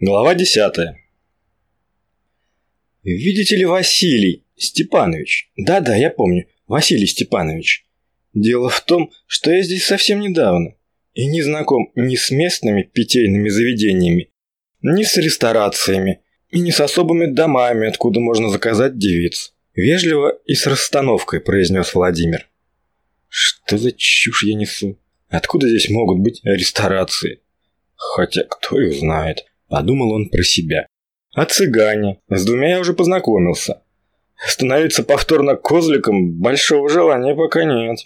Глава 10. Видите ли, Василий Степанович. Да-да, я помню. Василий Степанович. Дело в том, что я здесь совсем недавно и не знаком ни с местными питейными заведениями, ни с ресторациями, и не с особыми домами, откуда можно заказать девиц. Вежливо и с расстановкой, произнес Владимир. Что за чушь я несу? Откуда здесь могут быть ресторации? Хотя кто их знает. Подумал он про себя. А цыгане? С двумя я уже познакомился. Становиться повторно козликом большого желания пока нет.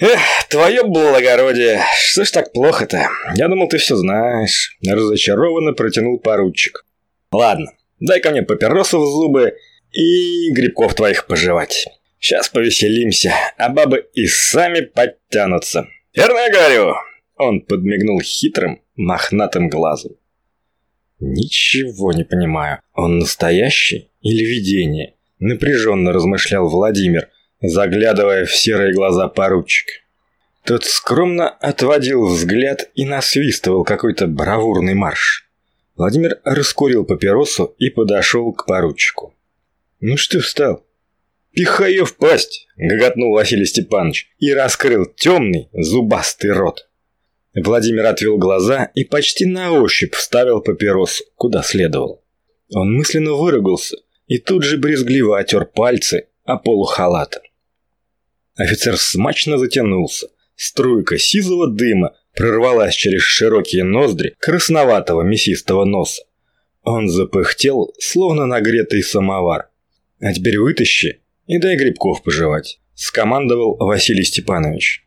Эх, твое благородие, что ж так плохо-то? Я думал, ты все знаешь. Разочарованно протянул поручик. Ладно, дай ко мне папиросу в зубы и грибков твоих пожевать. Сейчас повеселимся, а бабы и сами подтянутся. Верно я говорю? Он подмигнул хитрым, мохнатым глазом. «Ничего не понимаю. Он настоящий или видение?» Напряженно размышлял Владимир, заглядывая в серые глаза поручика. Тот скромно отводил взгляд и насвистывал какой-то бравурный марш. Владимир раскурил папиросу и подошел к поручику. «Ну что встал?» «Пихай ее в пасть!» – гоготнул Василий Степанович и раскрыл темный зубастый рот. Владимир отвел глаза и почти на ощупь вставил папиросу, куда следовало. Он мысленно выругался и тут же брезгливо отер пальцы о полу халата. Офицер смачно затянулся. Струйка сизого дыма прорвалась через широкие ноздри красноватого мясистого носа. Он запыхтел, словно нагретый самовар. «А теперь вытащи и дай грибков пожевать», – скомандовал Василий Степанович.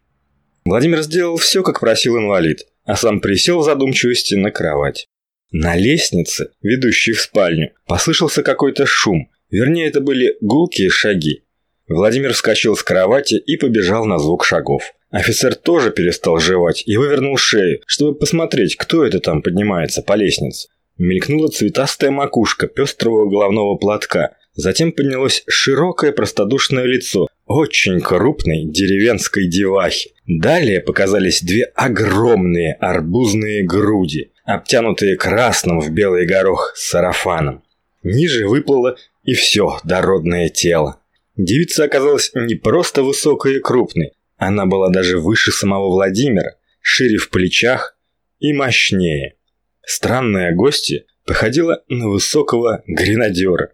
Владимир сделал все, как просил инвалид, а сам присел в задумчивости на кровать. На лестнице, ведущей в спальню, послышался какой-то шум. Вернее, это были гулкие шаги. Владимир вскочил с кровати и побежал на звук шагов. Офицер тоже перестал жевать и вывернул шею, чтобы посмотреть, кто это там поднимается по лестнице. Мелькнула цветастая макушка пестрого головного платка. Затем поднялось широкое простодушное лицо, очень крупной деревенской девахи. Далее показались две огромные арбузные груди, обтянутые красным в белый горох сарафаном. Ниже выплыло и все дородное тело. Девица оказалась не просто высокой и крупной, она была даже выше самого Владимира, шире в плечах и мощнее. Странная гостья походила на высокого гренадера.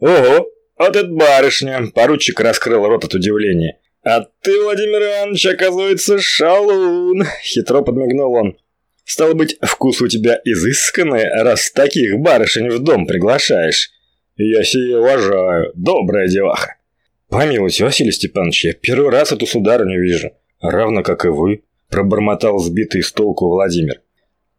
«Ого, вот это барышня!» – поручик раскрыл рот от удивления. «А ты, Владимир Иванович, оказывается, шалун!» – хитро подмигнул он. «Стало быть, вкус у тебя изысканный, раз таких барышень в дом приглашаешь. Я сие уважаю, добрая деваха!» «Помилуйте, Василий Степанович, я первый раз эту сударыню вижу, равно как и вы», – пробормотал сбитый с толку Владимир.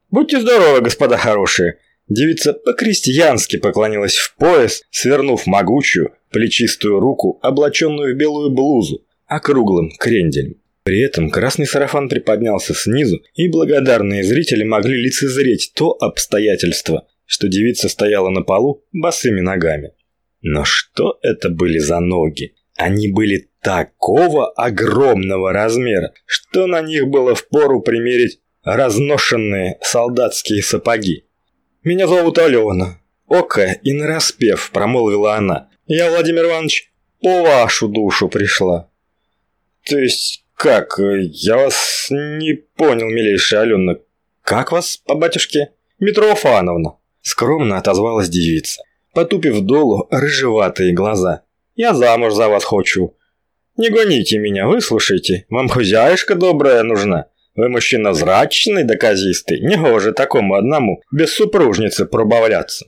«Будьте здоровы, господа хорошие!» Девица по-крестьянски поклонилась в пояс, свернув могучую, плечистую руку, облаченную в белую блузу, округлым кренделем. При этом красный сарафан приподнялся снизу, и благодарные зрители могли лицезреть то обстоятельство, что девица стояла на полу босыми ногами. Но что это были за ноги? Они были такого огромного размера, что на них было впору примерить разношенные солдатские сапоги. «Меня зовут Алена». «Ока и нараспев», – промолвила она. «Я, Владимир Иванович, по вашу душу пришла». «То есть как? Я вас не понял, милейшая Алена. Как вас по батюшке?» «Митрофановна», – скромно отозвалась девица, потупив долу рыжеватые глаза. «Я замуж за вас хочу». «Не гоните меня, выслушайте, вам хозяюшка добрая нужна». Вы мужчина зрачный, доказистый, негоже такому одному, без супружницы пробавляться.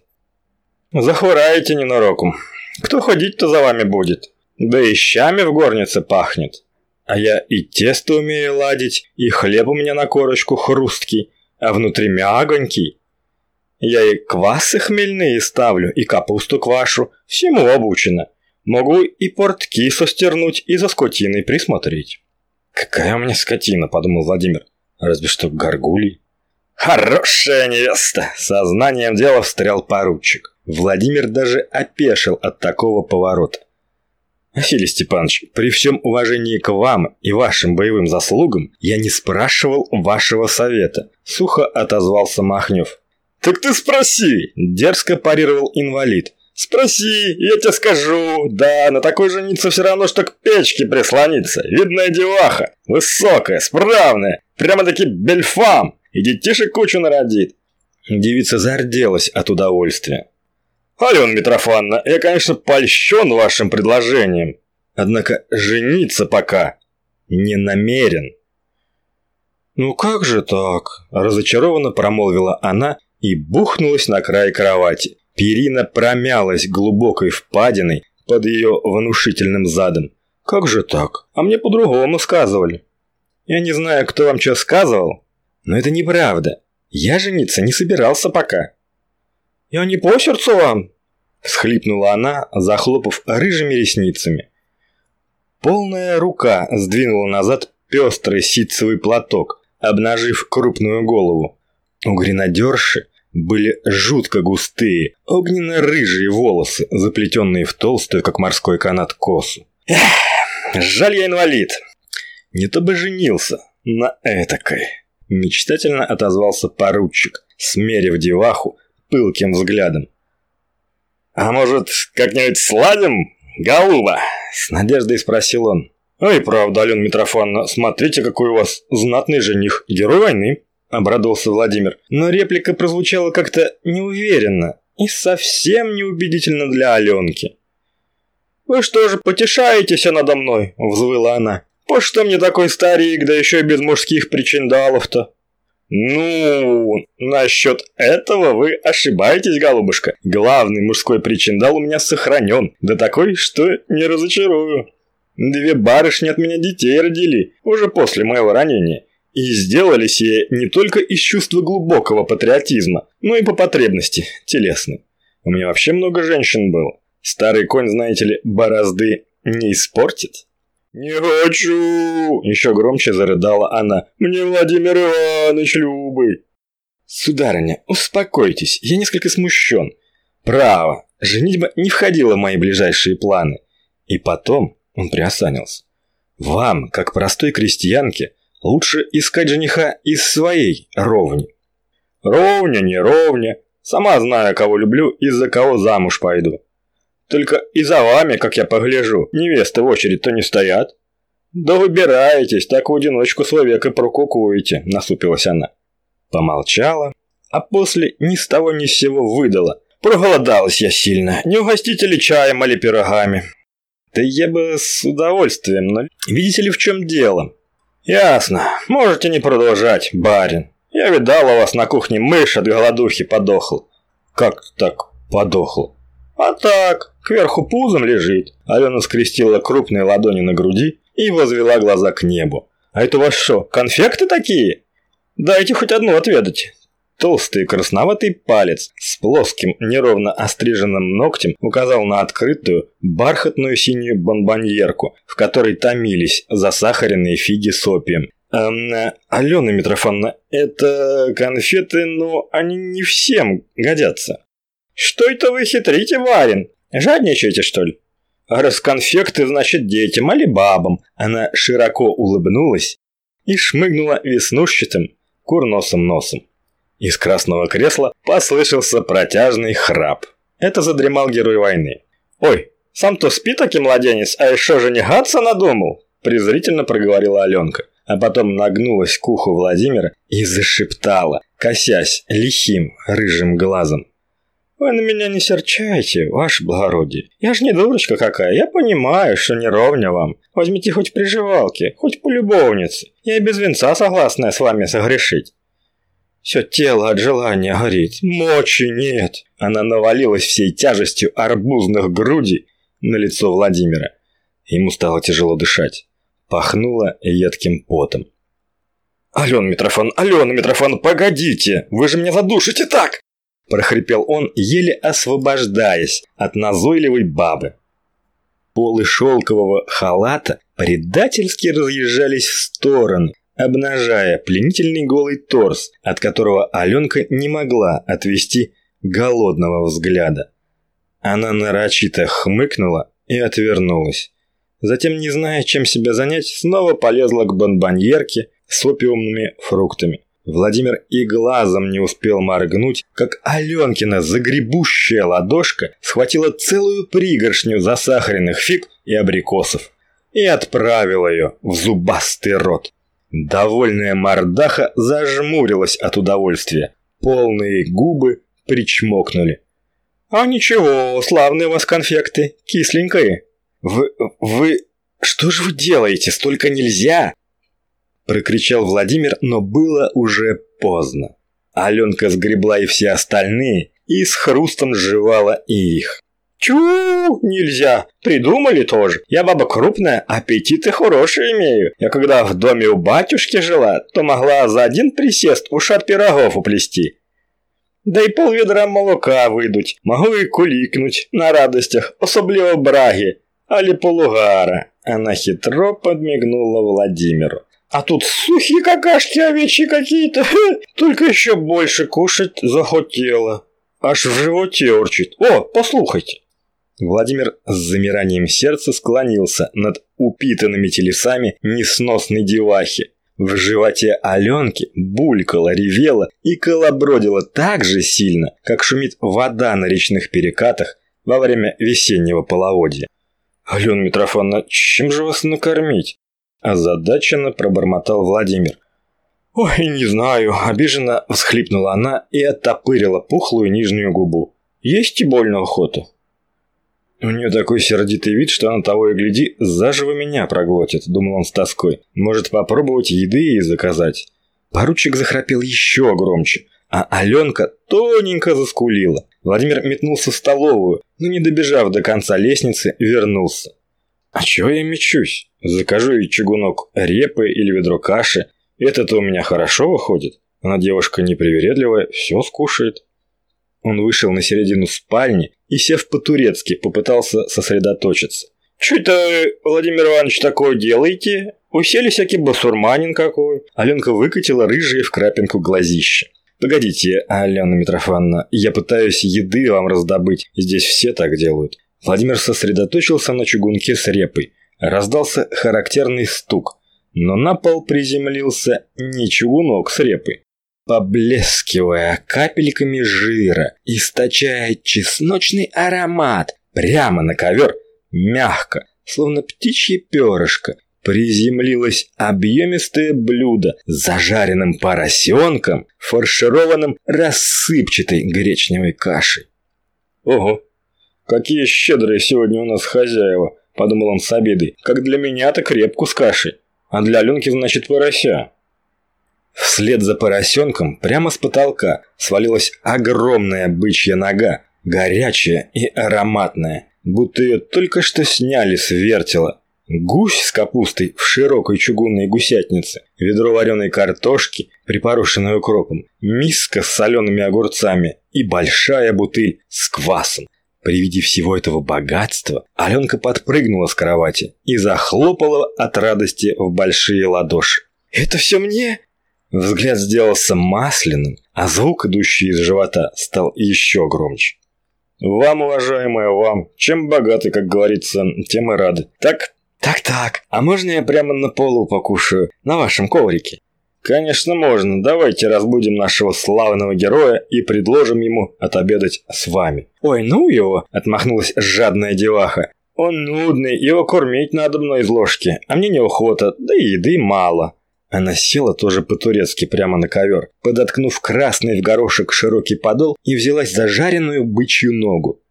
Захвораете ненароком. Кто ходить-то за вами будет? Да и щами в горнице пахнет. А я и тесто умею ладить, и хлеб у меня на корочку хрусткий, а внутри мягонький. Я и квасы хмельные ставлю, и капусту квашу, всему обучена. Могу и портки состернуть, и за скотиной присмотреть. «Какая у меня скотина», — подумал Владимир. «Разве что горгулий». «Хорошая невеста!» — сознанием дела встрял поручик. Владимир даже опешил от такого поворота. «Василий Степанович, при всем уважении к вам и вашим боевым заслугам, я не спрашивал вашего совета», — сухо отозвался Махнев. «Так ты спроси!» – дерзко парировал инвалид. «Спроси, я тебе скажу. Да, на такой жениться все равно, что к печке прислониться. Видная деваха, высокая, справная, прямо-таки бельфам, и детишек кучу народит». Девица зарделась от удовольствия. «Алена Митрофановна, я, конечно, польщен вашим предложением, однако жениться пока не намерен». «Ну как же так?» – разочарованно промолвила она и бухнулась на край кровати. Перина промялась глубокой впадиной под ее внушительным задом. «Как же так? А мне по-другому сказывали». «Я не знаю, кто вам что сказывал, но это неправда. Я жениться не собирался пока». «Я не по сердцу вам?» – всхлипнула она, захлопав рыжими ресницами. Полная рука сдвинула назад пестрый ситцевый платок, обнажив крупную голову. У гренадерши были жутко густые, огненно-рыжие волосы, заплетенные в толстую, как морской канат, косу. Эх, жаль я инвалид. Не то бы женился на этакой. Мечтательно отозвался поручик, смерив деваху пылким взглядом. «А может, как-нибудь сладим, голуба?» С надеждой спросил он. «Ой, правда, Алена Митрофановна, смотрите, какой у вас знатный жених, герой войны!» – обрадовался Владимир. Но реплика прозвучала как-то неуверенно и совсем неубедительно для Аленки. «Вы что же потешаетесь надо мной?» – взвыла она. «По что мне такой старик, да еще и без мужских причиндалов-то?» «Ну, насчет этого вы ошибаетесь, голубушка. Главный мужской причиндал у меня сохранен, да такой, что не разочарую. Две барышни от меня детей родили, уже после моего ранения. И сделали сие не только из чувства глубокого патриотизма, но и по потребности телесной. У меня вообще много женщин было. Старый конь, знаете ли, борозды не испортит. «Не хочу!» – еще громче зарыдала она. «Мне Владимир Иванович любый!» «Сударыня, успокойтесь, я несколько смущен. Право, женитьба не входила в мои ближайшие планы. И потом он приосанился. Вам, как простой крестьянке, Лучше искать жениха из своей ровни. Ровня, не ровня. Сама знаю, кого люблю и за кого замуж пойду. Только и за вами, как я погляжу, невесты в очередь-то не стоят. Да выбираетесь, так в одиночку и прокукуете, насупилась она. Помолчала, а после ни с того ни с сего выдала. Проголодалась я сильно, не угостите ли чаем или пирогами? Да я бы с удовольствием, но видите ли в чем дело? «Ясно. Можете не продолжать, барин. Я видал у вас на кухне мышь от голодухи подохл». «Как так подохл?» «А так, кверху пузом лежит». Алена скрестила крупные ладони на груди и возвела глаза к небу. «А это у вас что, конфекты такие?» «Дайте хоть одну отведать». Толстый красноватый палец с плоским, неровно остриженным ногтем указал на открытую, бархатную синюю бомбоньерку, в которой томились засахаренные фиги с опием. «Эм, Алена Митрофановна, это конфеты, но они не всем годятся». «Что это вы хитрите, барин? Жадничаете, что ли?» «А раз конфекты, значит, детям, али бабам». Она широко улыбнулась и шмыгнула веснушчатым, курносым носом. Из красного кресла послышался протяжный храп. Это задремал герой войны. «Ой, сам-то спи таки младенец, а еще же не гаться надумал!» презрительно проговорила Аленка, а потом нагнулась к уху Владимира и зашептала, косясь лихим рыжим глазом. «Вы на меня не серчайте, ваше благородие. Я ж не дурочка какая, я понимаю, что не ровня вам. Возьмите хоть приживалки, хоть полюбовницы. Я и без венца согласная с вами согрешить. Все тело от желания горит. Мочи нет. Она навалилась всей тяжестью арбузных грудей на лицо Владимира. Ему стало тяжело дышать. Пахнуло едким потом. «Алена Митрофан, Алена Митрофан, погодите! Вы же меня задушите так!» прохрипел он, еле освобождаясь от назойливой бабы. Полы шелкового халата предательски разъезжались в стороны, обнажая пленительный голый торс, от которого Аленка не могла отвести голодного взгляда. Она нарочито хмыкнула и отвернулась. Затем, не зная, чем себя занять, снова полезла к бонбоньерке с опиумными фруктами. Владимир и глазом не успел моргнуть, как Аленкина загребущая ладошка схватила целую пригоршню засахаренных фиг и абрикосов и отправила ее в зубастый рот. Довольная мордаха зажмурилась от удовольствия. Полные губы причмокнули. «А ничего, славные у вас конфекты, кисленькие». «Вы... вы... что же вы делаете? Столько нельзя!» Прокричал Владимир, но было уже поздно. Аленка сгребла и все остальные, и с хрустом сживала и их. Чу, нельзя. Придумали тоже. Я баба крупная, аппетиты хорошие имею. Я когда в доме у батюшки жила, то могла за один присест ушат пирогов уплести. Да и пол ведра молока выдуть. Могу и куликнуть на радостях, особливо браги, али полугара. Она хитро подмигнула Владимиру. А тут сухие какашки овечьи какие-то. Только еще больше кушать захотела. Аж в животе урчит. О, послухайте. Владимир с замиранием сердца склонился над упитанными телесами несносной девахи. В животе Аленки булькала, ревела и колобродила так же сильно, как шумит вода на речных перекатах во время весеннего половодья. «Алена Митрофановна, чем же вас накормить?» Озадаченно пробормотал Владимир. «Ой, не знаю», – обиженно всхлипнула она и оттопырила пухлую нижнюю губу. «Есть и больно охота». У нее такой сердитый вид, что она того и гляди, заживо меня проглотит, думал он с тоской. Может попробовать еды и заказать. Поручик захрапел еще громче, а Аленка тоненько заскулила. Владимир метнулся в столовую, но не добежав до конца лестницы, вернулся. А чего я мечусь? Закажу ей чугунок репы или ведро каши. Это-то у меня хорошо выходит. Она девушка непривередливая, все скушает. Он вышел на середину спальни и, сев по-турецки, попытался сосредоточиться. «Что это, Владимир Иванович, такое делаете? Усели всякий басурманин какой?» Аленка выкатила рыжие в крапинку глазище. «Погодите, Алена Митрофановна, я пытаюсь еды вам раздобыть, здесь все так делают». Владимир сосредоточился на чугунке с репой. Раздался характерный стук, но на пол приземлился не чугунок с репой, поблескивая капельками жира, источая чесночный аромат прямо на ковер, мягко, словно птичье перышко, приземлилось объемистое блюдо с зажаренным поросенком, фаршированным рассыпчатой гречневой кашей. «Ого, какие щедрые сегодня у нас хозяева!» – подумал он с обидой. «Как для меня, так репку с кашей, а для Аленки, значит, порося». Вслед за поросенком прямо с потолка свалилась огромная бычья нога, горячая и ароматная, будто ее только что сняли с вертела. Гусь с капустой в широкой чугунной гусятнице, ведро вареной картошки, припорошенной укропом, миска с солеными огурцами и большая бутыль с квасом. При виде всего этого богатства Аленка подпрыгнула с кровати и захлопала от радости в большие ладоши. «Это все мне? Взгляд сделался масляным, а звук, идущий из живота, стал еще громче. «Вам, уважаемая, вам. Чем богаты, как говорится, тем и рады. Так?» «Так-так. А можно я прямо на полу покушаю? На вашем коврике?» «Конечно можно. Давайте разбудим нашего славного героя и предложим ему отобедать с вами». «Ой, ну его!» – отмахнулась жадная деваха. «Он нудный, его кормить надо мной из ложки, а мне неохота, да и еды мало». Она села тоже по-турецки прямо на ковер, подоткнув красный в горошек широкий подол и взялась за жареную бычью ногу.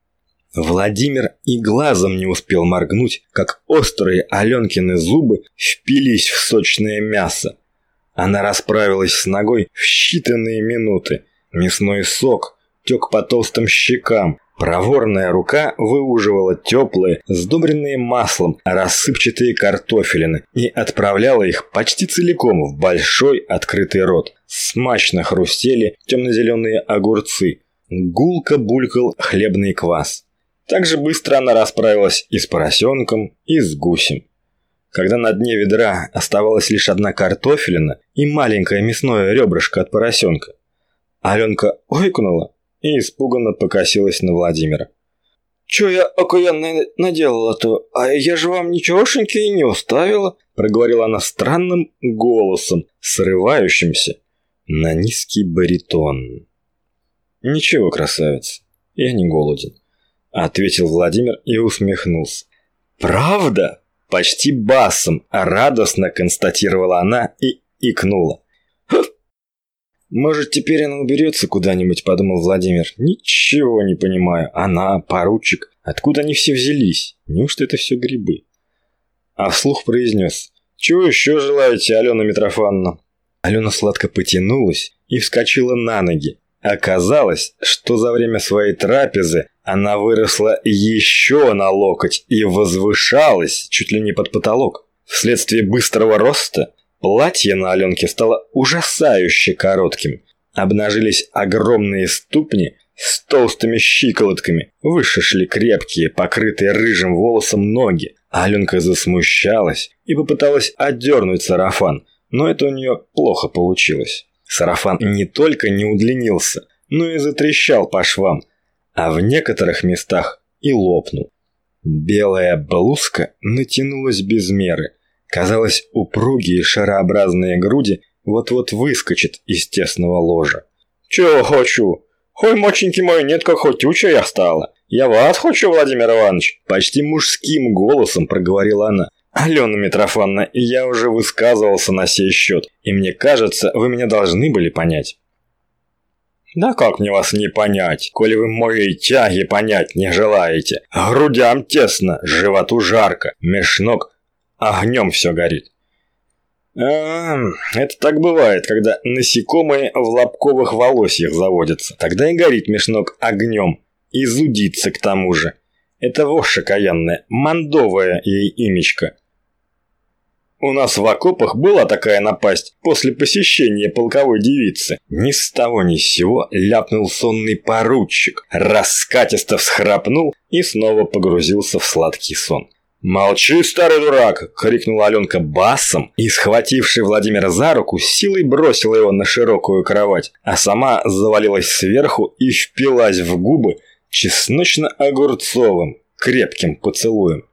Владимир и глазом не успел моргнуть, как острые Аленкины зубы впились в сочное мясо. Она расправилась с ногой в считанные минуты. Мясной сок тек по толстым щекам, Проворная рука выуживала теплые, сдобренные маслом, рассыпчатые картофелины и отправляла их почти целиком в большой открытый рот. Смачно хрустели темно-зеленые огурцы. Гулко булькал хлебный квас. Так же быстро она расправилась и с поросенком, и с гусем. Когда на дне ведра оставалась лишь одна картофелина и маленькое мясное ребрышко от поросенка, Аленка ойкнула и испуганно покосилась на Владимира. «Чё я окаянно наделала-то? А я же вам ничегошеньки и не уставила», проговорила она странным голосом, срывающимся. на низкий баритон. «Ничего, красавец, я не голоден», — ответил Владимир и усмехнулся. «Правда?» — почти басом, радостно констатировала она и икнула. «Может, теперь она уберется куда-нибудь», — подумал Владимир. «Ничего не понимаю. Она, поручик. Откуда они все взялись? Неужто это все грибы?» А вслух произнес. «Чего еще желаете, Алена Митрофановна?» Алена сладко потянулась и вскочила на ноги. Оказалось, что за время своей трапезы она выросла еще на локоть и возвышалась чуть ли не под потолок. Вследствие быстрого роста Платье на Аленке стало ужасающе коротким. Обнажились огромные ступни с толстыми щиколотками. Выше шли крепкие, покрытые рыжим волосом ноги. Аленка засмущалась и попыталась отдернуть сарафан, но это у нее плохо получилось. Сарафан не только не удлинился, но и затрещал по швам, а в некоторых местах и лопнул. Белая блузка натянулась без меры, Казалось, упругие шарообразные груди вот-вот выскочат из тесного ложа. «Чего хочу? Хой, моченьки мой, нет, как хотючая я стала. Я вас хочу, Владимир Иванович!» Почти мужским голосом проговорила она. «Алена Митрофановна, я уже высказывался на сей счет, и мне кажется, вы меня должны были понять». «Да как мне вас не понять, коли вы моей тяги понять не желаете? Грудям тесно, животу жарко, меж ног огнем все горит. А, это так бывает, когда насекомые в лобковых волосьях заводятся. Тогда и горит мешнок огнем. И зудится к тому же. Это вошь окаянная, мандовая ей имечка. У нас в окопах была такая напасть после посещения полковой девицы. Ни с того ни с сего ляпнул сонный поручик, раскатисто всхрапнул и снова погрузился в сладкий сон. «Молчи, старый дурак!» — крикнула Аленка басом и, схвативший Владимира за руку, силой бросила его на широкую кровать, а сама завалилась сверху и впилась в губы чесночно-огурцовым, крепким поцелуем.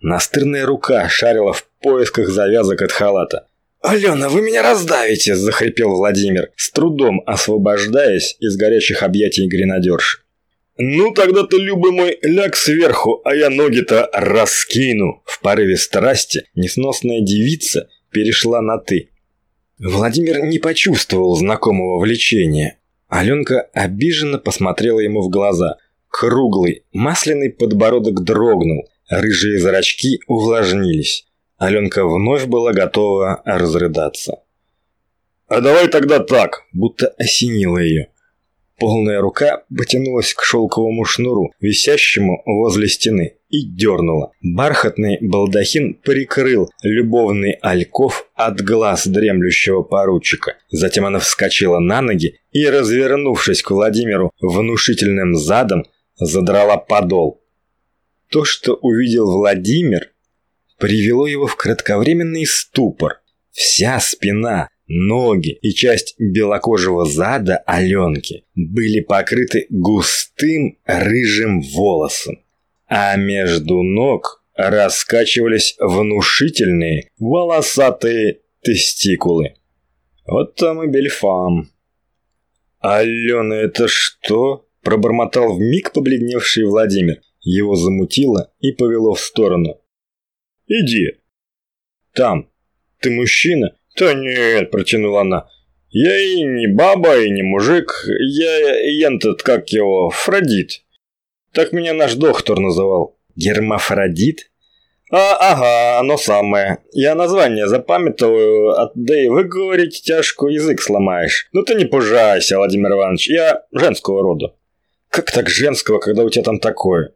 Настырная рука шарила в поисках завязок от халата. «Алена, вы меня раздавите!» – захрипел Владимир, с трудом освобождаясь из горячих объятий гренадерши. «Ну тогда ты, любый мой, ляг сверху, а я ноги-то раскину!» В порыве страсти несносная девица перешла на «ты». Владимир не почувствовал знакомого влечения. Аленка обиженно посмотрела ему в глаза. Круглый, масляный подбородок дрогнул, рыжие зрачки увлажнились. Аленка вновь была готова разрыдаться. «А давай тогда так!» будто осенило ее. Полная рука потянулась к шелковому шнуру, висящему возле стены, и дернула. Бархатный балдахин прикрыл любовный альков от глаз дремлющего поручика. Затем она вскочила на ноги и, развернувшись к Владимиру внушительным задом, задрала подол. То, что увидел Владимир, привело его в кратковременный ступор. Вся спина, Ноги и часть белокожего зада Аленки были покрыты густым рыжим волосом, а между ног раскачивались внушительные волосатые тестикулы. Вот там и бельфам. «Алена, это что?» – пробормотал вмиг побледневший Владимир. Его замутило и повело в сторону. «Иди. Там. Ты мужчина, «Да нет», – протянула она. «Я и не баба, и не мужик. Я ентот, как его, Фродит. Так меня наш доктор называл». «Гермафродит?» «А, ага, оно самое. Я название запамятоваю, а да и выговорить тяжко язык сломаешь. Ну ты не пужайся, Владимир Иванович, я женского рода». «Как так женского, когда у тебя там такое?»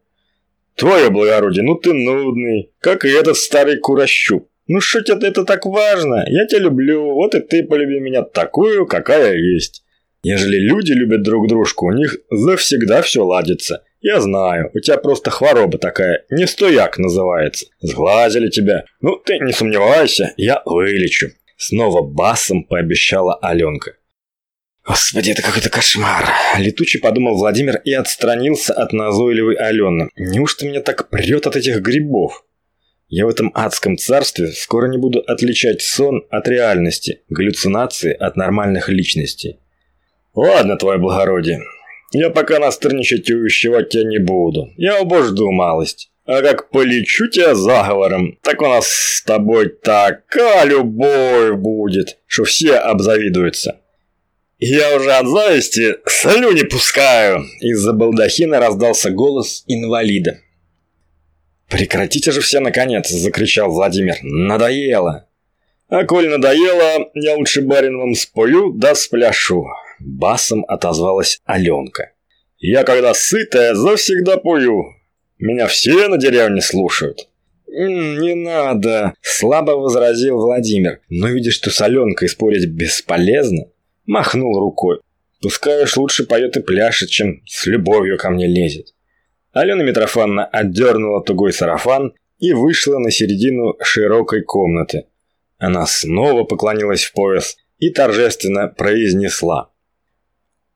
«Твое благородие, ну ты нудный, как и этот старый курощуп. Ну что тебе это так важно? Я тебя люблю, вот и ты полюби меня такую, какая есть. Ежели люди любят друг дружку, у них завсегда все ладится. Я знаю, у тебя просто хвороба такая, не стояк называется. Сглазили тебя. Ну ты не сомневайся, я вылечу. Снова басом пообещала Аленка. Господи, это какой-то кошмар. Летучий подумал Владимир и отстранился от назойливой Алены. Неужто меня так прет от этих грибов? Я в этом адском царстве скоро не буду отличать сон от реальности, галлюцинации от нормальных личностей. Ладно, твое благородие, я пока настрничать и увещевать тебя не буду. Я обожду малость. А как полечу тебя заговором, так у нас с тобой такая любовь будет, что все обзавидуются. Я уже от зависти слюни пускаю. Из-за балдахина раздался голос инвалида. «Прекратите же все, наконец!» – закричал Владимир. «Надоело!» «А коль надоело, я лучше бариновым спою да спляшу!» Басом отозвалась Аленка. «Я когда сытая, завсегда пою. Меня все на деревне слушают». «Не надо!» – слабо возразил Владимир, но видя, что с Аленкой спорить бесполезно, махнул рукой. «Пускай уж лучше поет и пляшет, чем с любовью ко мне лезет». Алена Митрофановна отдернула тугой сарафан и вышла на середину широкой комнаты. Она снова поклонилась в пояс и торжественно произнесла.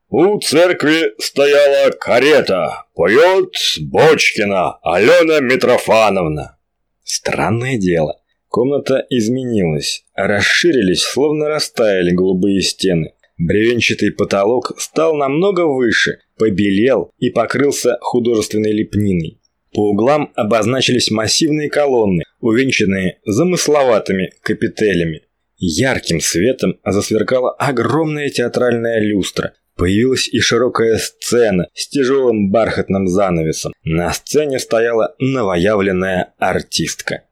«У церкви стояла карета. Поет Бочкина Алена Митрофановна». Странное дело. Комната изменилась, расширились, словно растаяли голубые стены. Бревенчатый потолок стал намного выше, побелел и покрылся художественной лепниной. По углам обозначились массивные колонны, увенчанные замысловатыми капителями. Ярким светом засверкала огромная театральная люстра. Появилась и широкая сцена с тяжелым бархатным занавесом. На сцене стояла новоявленная артистка.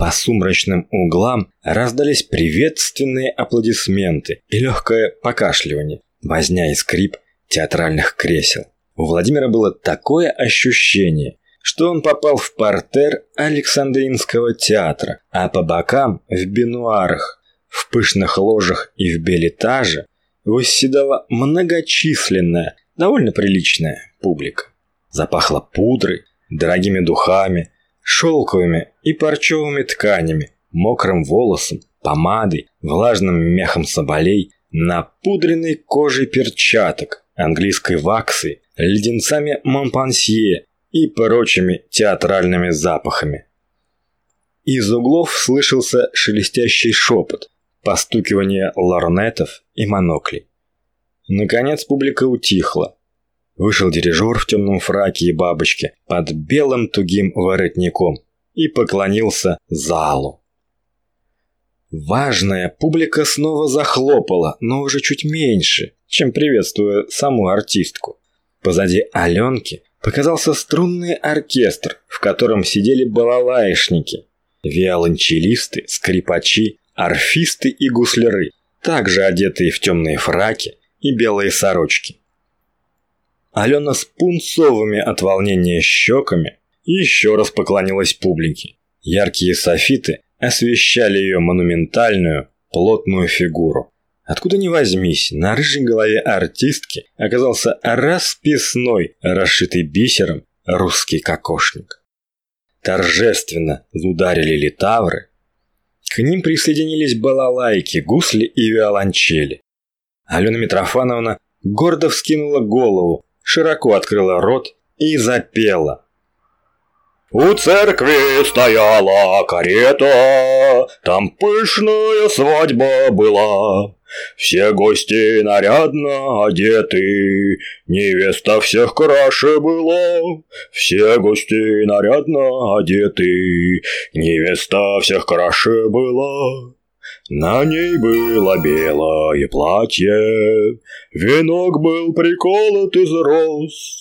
По сумрачным углам раздались приветственные аплодисменты и легкое покашливание, возня и скрип театральных кресел. У Владимира было такое ощущение, что он попал в портер Александринского театра, а по бокам в бинуарах, в пышных ложах и в билетаже восседала многочисленная, довольно приличная публика. Запахло пудрой, дорогими духами, шелковыми и парчевыми тканями, мокрым волосом, помадой, влажным мехом соболей, напудренной кожей перчаток, английской ваксой, леденцами Монпансье и прочими театральными запахами. Из углов слышался шелестящий шепот, постукивание лорнетов и моноклей. Наконец публика утихла. Вышел дирижер в темном фраке и бабочке под белым тугим воротником и поклонился залу. Важная публика снова захлопала, но уже чуть меньше, чем приветствуя саму артистку. Позади Аленки показался струнный оркестр, в котором сидели балалаишники, виолончелисты, скрипачи, арфисты и гусляры, также одетые в темные фраки и белые сорочки. Алена с пунцовыми от волнения щеками еще раз поклонилась публике. Яркие софиты освещали ее монументальную, плотную фигуру. Откуда ни возьмись, на рыжей голове артистки оказался расписной, расшитый бисером, русский кокошник. Торжественно ударили литавры. К ним присоединились балалайки, гусли и виолончели. Алена Митрофановна гордо вскинула голову, широко открыла рот и запела. У церкви стояла карета, там пышная свадьба была. Все гости нарядно одеты, невеста всех краше была. Все гости нарядно одеты, невеста всех краше была. На ней было белое платье, Венок был приколот из роз.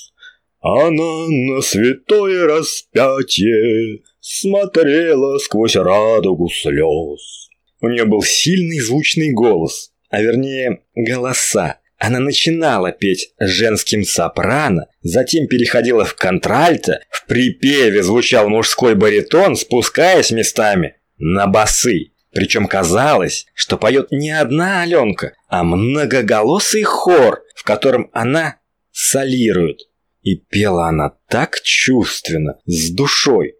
Она на святое распятие Смотрела сквозь радугу слез. У нее был сильный звучный голос, а вернее голоса. Она начинала петь женским сопрано, затем переходила в контральто, в припеве звучал мужской баритон, спускаясь местами на басы. Причем казалось, что поет не одна Аленка, а многоголосый хор, в котором она солирует. И пела она так чувственно, с душой,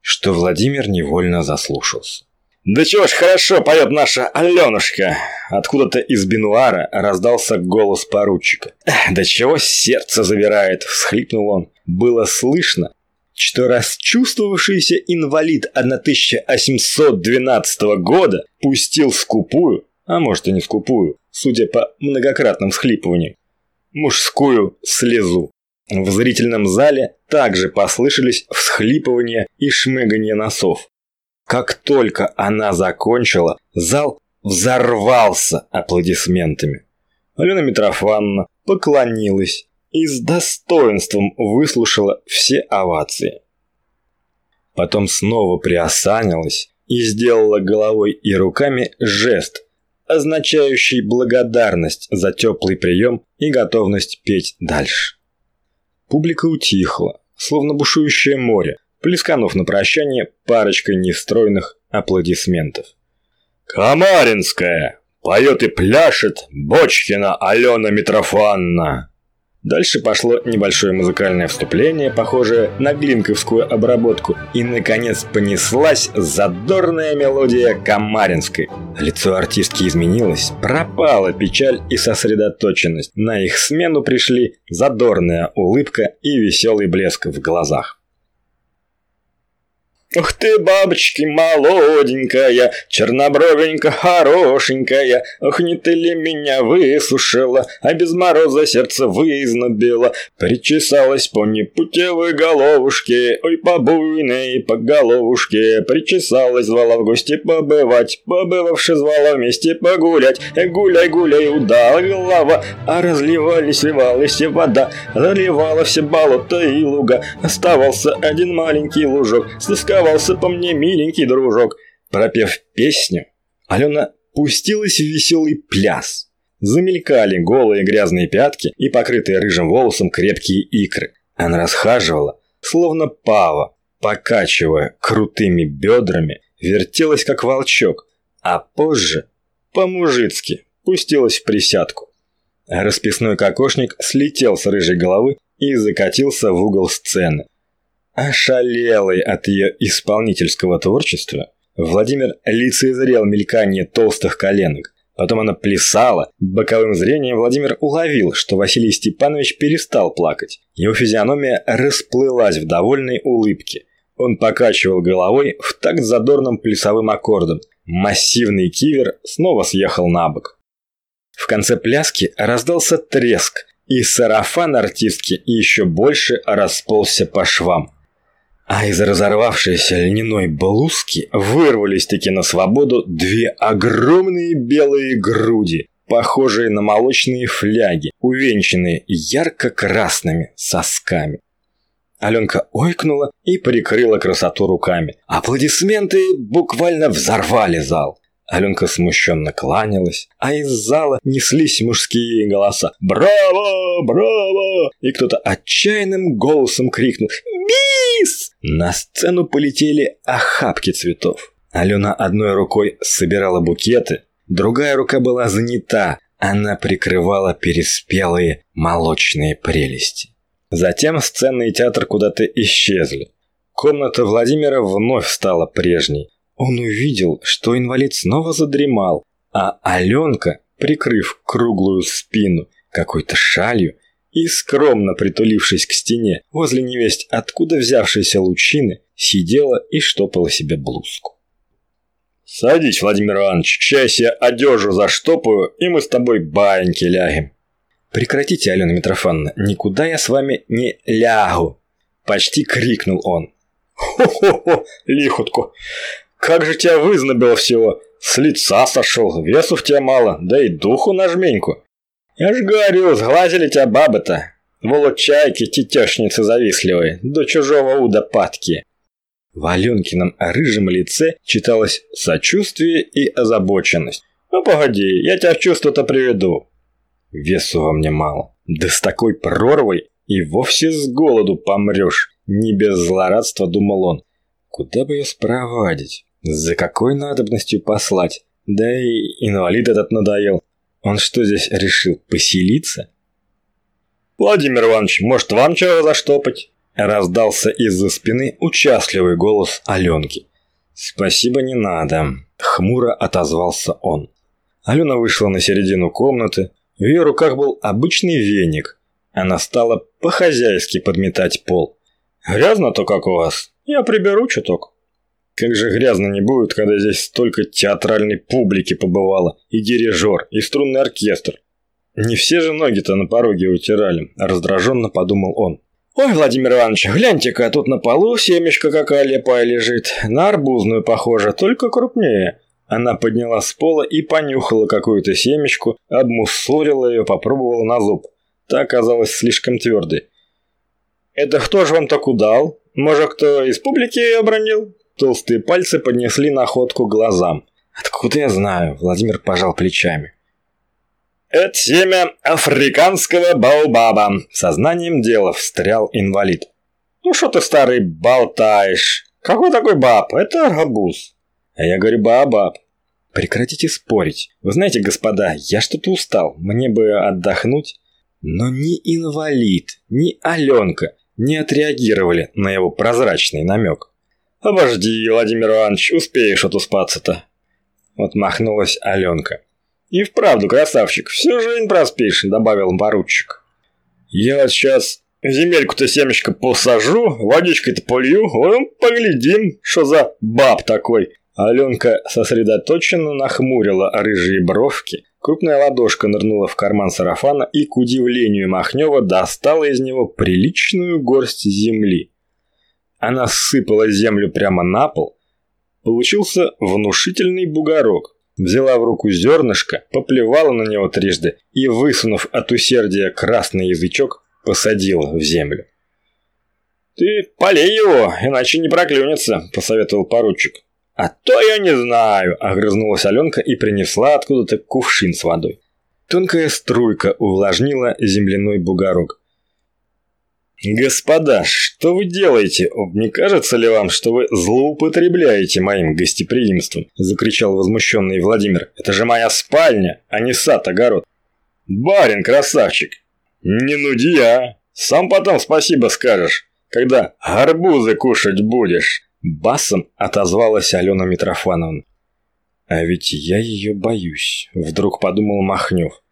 что Владимир невольно заслушался. «Да чего ж хорошо поет наша Аленушка!» Откуда-то из бинуара раздался голос поручика. «Да чего сердце забирает!» – всхлипнул он. Было слышно, что расчувствовавшийся инвалид 1812 года пустил скупую, а может и не скупую, судя по многократным всхлипываниям, мужскую слезу. В зрительном зале также послышались всхлипывания и шмыганье носов. Как только она закончила, зал взорвался аплодисментами. Алена Митрофановна поклонилась и с достоинством выслушала все овации. Потом снова приосанилась и сделала головой и руками жест, означающий благодарность за теплый прием и готовность петь дальше. Публика утихла, словно бушующее море, плесканув на прощание парочкой нестройных аплодисментов. «Камаринская! Поет и пляшет Бочкина Алена Митрофанна!» Дальше пошло небольшое музыкальное вступление, похожее на глинковскую обработку, и, наконец, понеслась задорная мелодия Камаринской. Лицо артистки изменилось, пропала печаль и сосредоточенность. На их смену пришли задорная улыбка и веселый блеск в глазах. Ух ты, бабочки молоденькая, чернобровенькая, хорошенькая, Ох, не ты ли меня высушила, а без мороза сердце вызнобило, Причесалась по непутевой головушке, ой, по буйной по головушке, Причесалась, звала в гости побывать, побывавши звала вместе погулять, Гуляй, гуляй, удала голова, а разливались, сливалась вода, Заливала все болота и луга, оставался один маленький лужок, стаскал Оставался по мне миленький дружок. Пропев песню, Алена пустилась в веселый пляс. Замелькали голые грязные пятки и покрытые рыжим волосом крепкие икры. Она расхаживала, словно пава, покачивая крутыми бедрами, вертелась как волчок, а позже, по-мужицки, пустилась в присядку. Расписной кокошник слетел с рыжей головы и закатился в угол сцены. Ошалелый от ее исполнительского творчества, Владимир лицезрел мелькание толстых коленок. Потом она плясала. Боковым зрением Владимир уловил, что Василий Степанович перестал плакать. Его физиономия расплылась в довольной улыбке. Он покачивал головой в такт задорным плясовым аккордом. Массивный кивер снова съехал на бок. В конце пляски раздался треск, и сарафан артистки еще больше расползся по швам а из разорвавшейся льняной блузки вырвались-таки на свободу две огромные белые груди, похожие на молочные фляги, увенчанные ярко-красными сосками. Аленка ойкнула и прикрыла красоту руками. Аплодисменты буквально взорвали зал. Аленка смущенно кланялась, а из зала неслись мужские голоса «Браво! Браво!» И кто-то отчаянным голосом крикнул «Бис!» На сцену полетели охапки цветов. Алена одной рукой собирала букеты, другая рука была занята, она прикрывала переспелые молочные прелести. Затем сцена и театр куда-то исчезли. Комната Владимира вновь стала прежней. Он увидел, что инвалид снова задремал, а Аленка, прикрыв круглую спину какой-то шалью, и, скромно притулившись к стене, возле невесть откуда взявшейся лучины, сидела и штопала себе блузку. «Садись, Владимир Иванович, сейчас я одежу заштопаю, и мы с тобой баиньки лягем». «Прекратите, Алена Митрофановна, никуда я с вами не лягу!» Почти крикнул он. «Хо-хо-хо, лихотку! Как же тебя вызнобило всего! С лица сошел, весу в тебя мало, да и духу нажменьку. Я ж говорю, сглазили тебя бабы-то. Волочайки, тетешницы завистливые, до чужого уда падки. В Аленкином рыжем лице читалось сочувствие и озабоченность. «Ну погоди, я тебя в чувство-то приведу». Весу во мне мало. Да с такой прорвой и вовсе с голоду помрешь. Не без злорадства думал он. Куда бы ее спровадить? За какой надобностью послать? Да и инвалид этот надоел. Он что здесь решил, поселиться? «Владимир Иванович, может, вам чего заштопать?» Раздался из-за спины участливый голос Аленки. «Спасибо, не надо», – хмуро отозвался он. Алена вышла на середину комнаты. В ее руках был обычный веник. Она стала по-хозяйски подметать пол. Грязно-то как у вас? Я приберу чуток. Как же грязно не будет, когда здесь столько театральной публики побывало, и дирижер, и струнный оркестр. Не все же ноги-то на пороге утирали, раздраженно подумал он. «Ой, Владимир Иванович, гляньте-ка, тут на полу семечка какая лепая лежит. На арбузную похоже, только крупнее». Она подняла с пола и понюхала какую-то семечку, обмусорила ее, попробовала на зуб. Та оказалась слишком твердой. «Это кто же вам так удал? Может, кто из публики ее обронил?» Толстые пальцы поднесли находку глазам. «Откуда я знаю?» Владимир пожал плечами. «Это семя африканского баобаба», — сознанием дела встрял инвалид. «Ну что ты, старый, болтаешь? Какой такой баб? Это арбуз». А я говорю, баобаб. Прекратите спорить. Вы знаете, господа, я что-то устал. Мне бы отдохнуть. Но ни инвалид, ни Аленка не отреагировали на его прозрачный намек. «Обожди, Владимир Иванович, успеешь отуспаться-то». Вот махнулась Аленка. «И вправду, красавчик, всю жизнь проспишь», — добавил поручик. «Я сейчас земельку-то семечко посажу, водичкой-то полью, вот поглядим, что за баб такой». Аленка сосредоточенно нахмурила рыжие бровки, крупная ладошка нырнула в карман сарафана и, к удивлению Махнева, достала из него приличную горсть земли. Она сыпала землю прямо на пол. Получился внушительный бугорок взяла в руку зернышко, поплевала на него трижды и, высунув от усердия красный язычок, посадила в землю. «Ты полей его, иначе не проклюнется», – посоветовал поручик. «А то я не знаю», – огрызнулась Аленка и принесла откуда-то кувшин с водой. Тонкая струйка увлажнила земляной бугорок. «Господа, что вы делаете? Не кажется ли вам, что вы злоупотребляете моим гостеприимством?» – закричал возмущенный Владимир. «Это же моя спальня, а не сад-огород». «Барин, красавчик!» «Не нуди, а! Сам потом спасибо скажешь, когда арбузы кушать будешь!» Басом отозвалась Алена Митрофановна. «А ведь я ее боюсь», – вдруг подумал Махнев.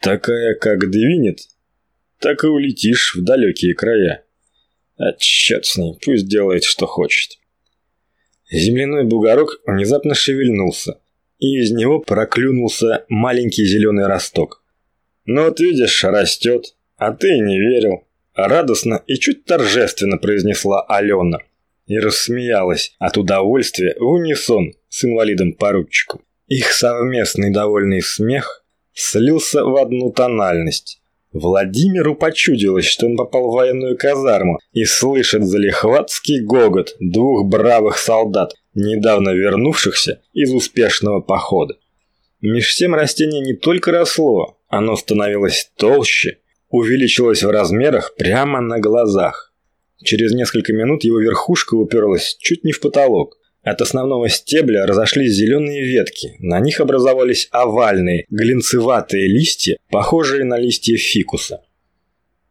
«Такая, как двинет, так и улетишь в далекие края. А с ней, пусть делает, что хочет. Земляной бугорок внезапно шевельнулся, и из него проклюнулся маленький зеленый росток. «Ну вот видишь, растет, а ты не верил». Радостно и чуть торжественно произнесла Алена и рассмеялась от удовольствия в унисон с инвалидом-поручиком. Их совместный довольный смех слился в одну тональность, Владимиру почудилось, что он попал в военную казарму и слышит залихватский гогот двух бравых солдат, недавно вернувшихся из успешного похода. Меж тем растение не только росло, оно становилось толще, увеличилось в размерах прямо на глазах. Через несколько минут его верхушка уперлась чуть не в потолок. От основного стебля разошлись зеленые ветки, на них образовались овальные, глинцеватые листья, похожие на листья фикуса.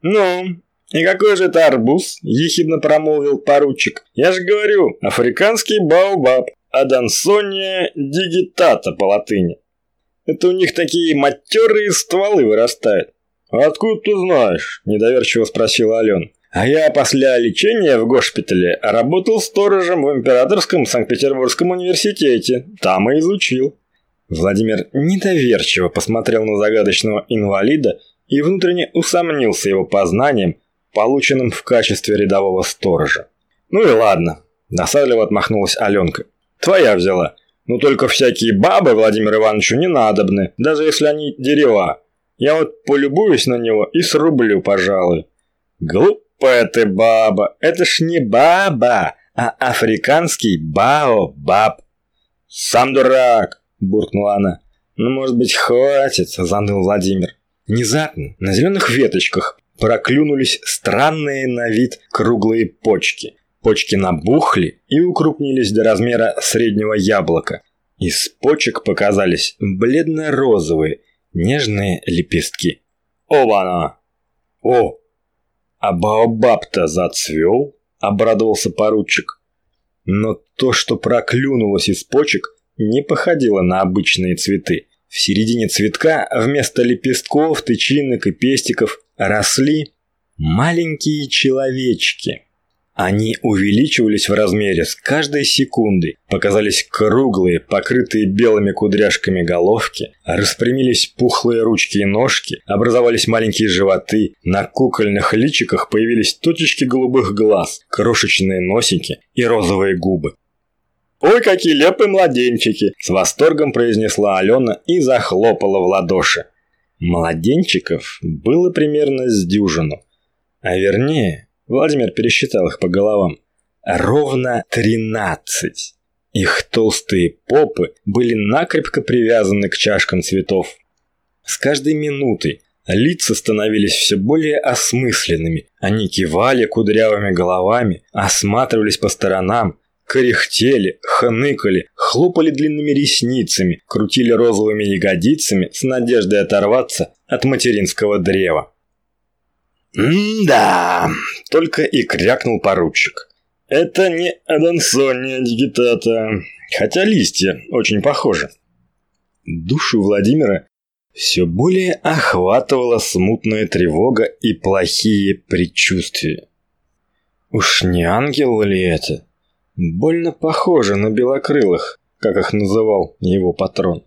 «Ну, и какой же это арбуз?» – ехидно промолвил поручик. «Я же говорю, африканский баобаб, адансония дигитата по латыни. Это у них такие матерые стволы вырастают». «Откуда ты знаешь?» – недоверчиво спросила Алена. А я после лечения в госпитале работал сторожем в Императорском Санкт-Петербургском университете. Там и изучил. Владимир недоверчиво посмотрел на загадочного инвалида и внутренне усомнился его познанием, полученным в качестве рядового сторожа. «Ну и ладно», – досадливо отмахнулась Аленка. «Твоя взяла. Ну только всякие бабы Владимиру Ивановичу не надобны, даже если они дерева. Я вот полюбуюсь на него и срублю, пожалуй». Глуп Ты баба, это ж не баба, а африканский бао-баб. Сам дурак, буркнула она. Ну, может быть, хватит, заныл Владимир. Внезапно на зеленых веточках проклюнулись странные на вид круглые почки. Почки набухли и укрупнились до размера среднего яблока. Из почек показались бледно-розовые, нежные лепестки. Оба-на! О, «А Баобаб-то зацвел?» – обрадовался поручик. Но то, что проклюнулось из почек, не походило на обычные цветы. В середине цветка вместо лепестков, тычинок и пестиков росли маленькие человечки. Они увеличивались в размере с каждой секундой, показались круглые, покрытые белыми кудряшками головки, распрямились пухлые ручки и ножки, образовались маленькие животы, на кукольных личиках появились точечки голубых глаз, крошечные носики и розовые губы. «Ой, какие лепые младенчики!» – с восторгом произнесла Алена и захлопала в ладоши. Младенчиков было примерно с дюжину. А вернее, Владимир пересчитал их по головам. Ровно тринадцать. Их толстые попы были накрепко привязаны к чашкам цветов. С каждой минутой лица становились все более осмысленными. Они кивали кудрявыми головами, осматривались по сторонам, кряхтели, хныкали, хлопали длинными ресницами, крутили розовыми ягодицами с надеждой оторваться от материнского древа. «М-да!» – только и крякнул поручик. «Это не Адансония дигитата, хотя листья очень похожи». Душу Владимира все более охватывала смутная тревога и плохие предчувствия. Уж не ангел ли это? Больно похоже на белокрылых, как их называл его патрон.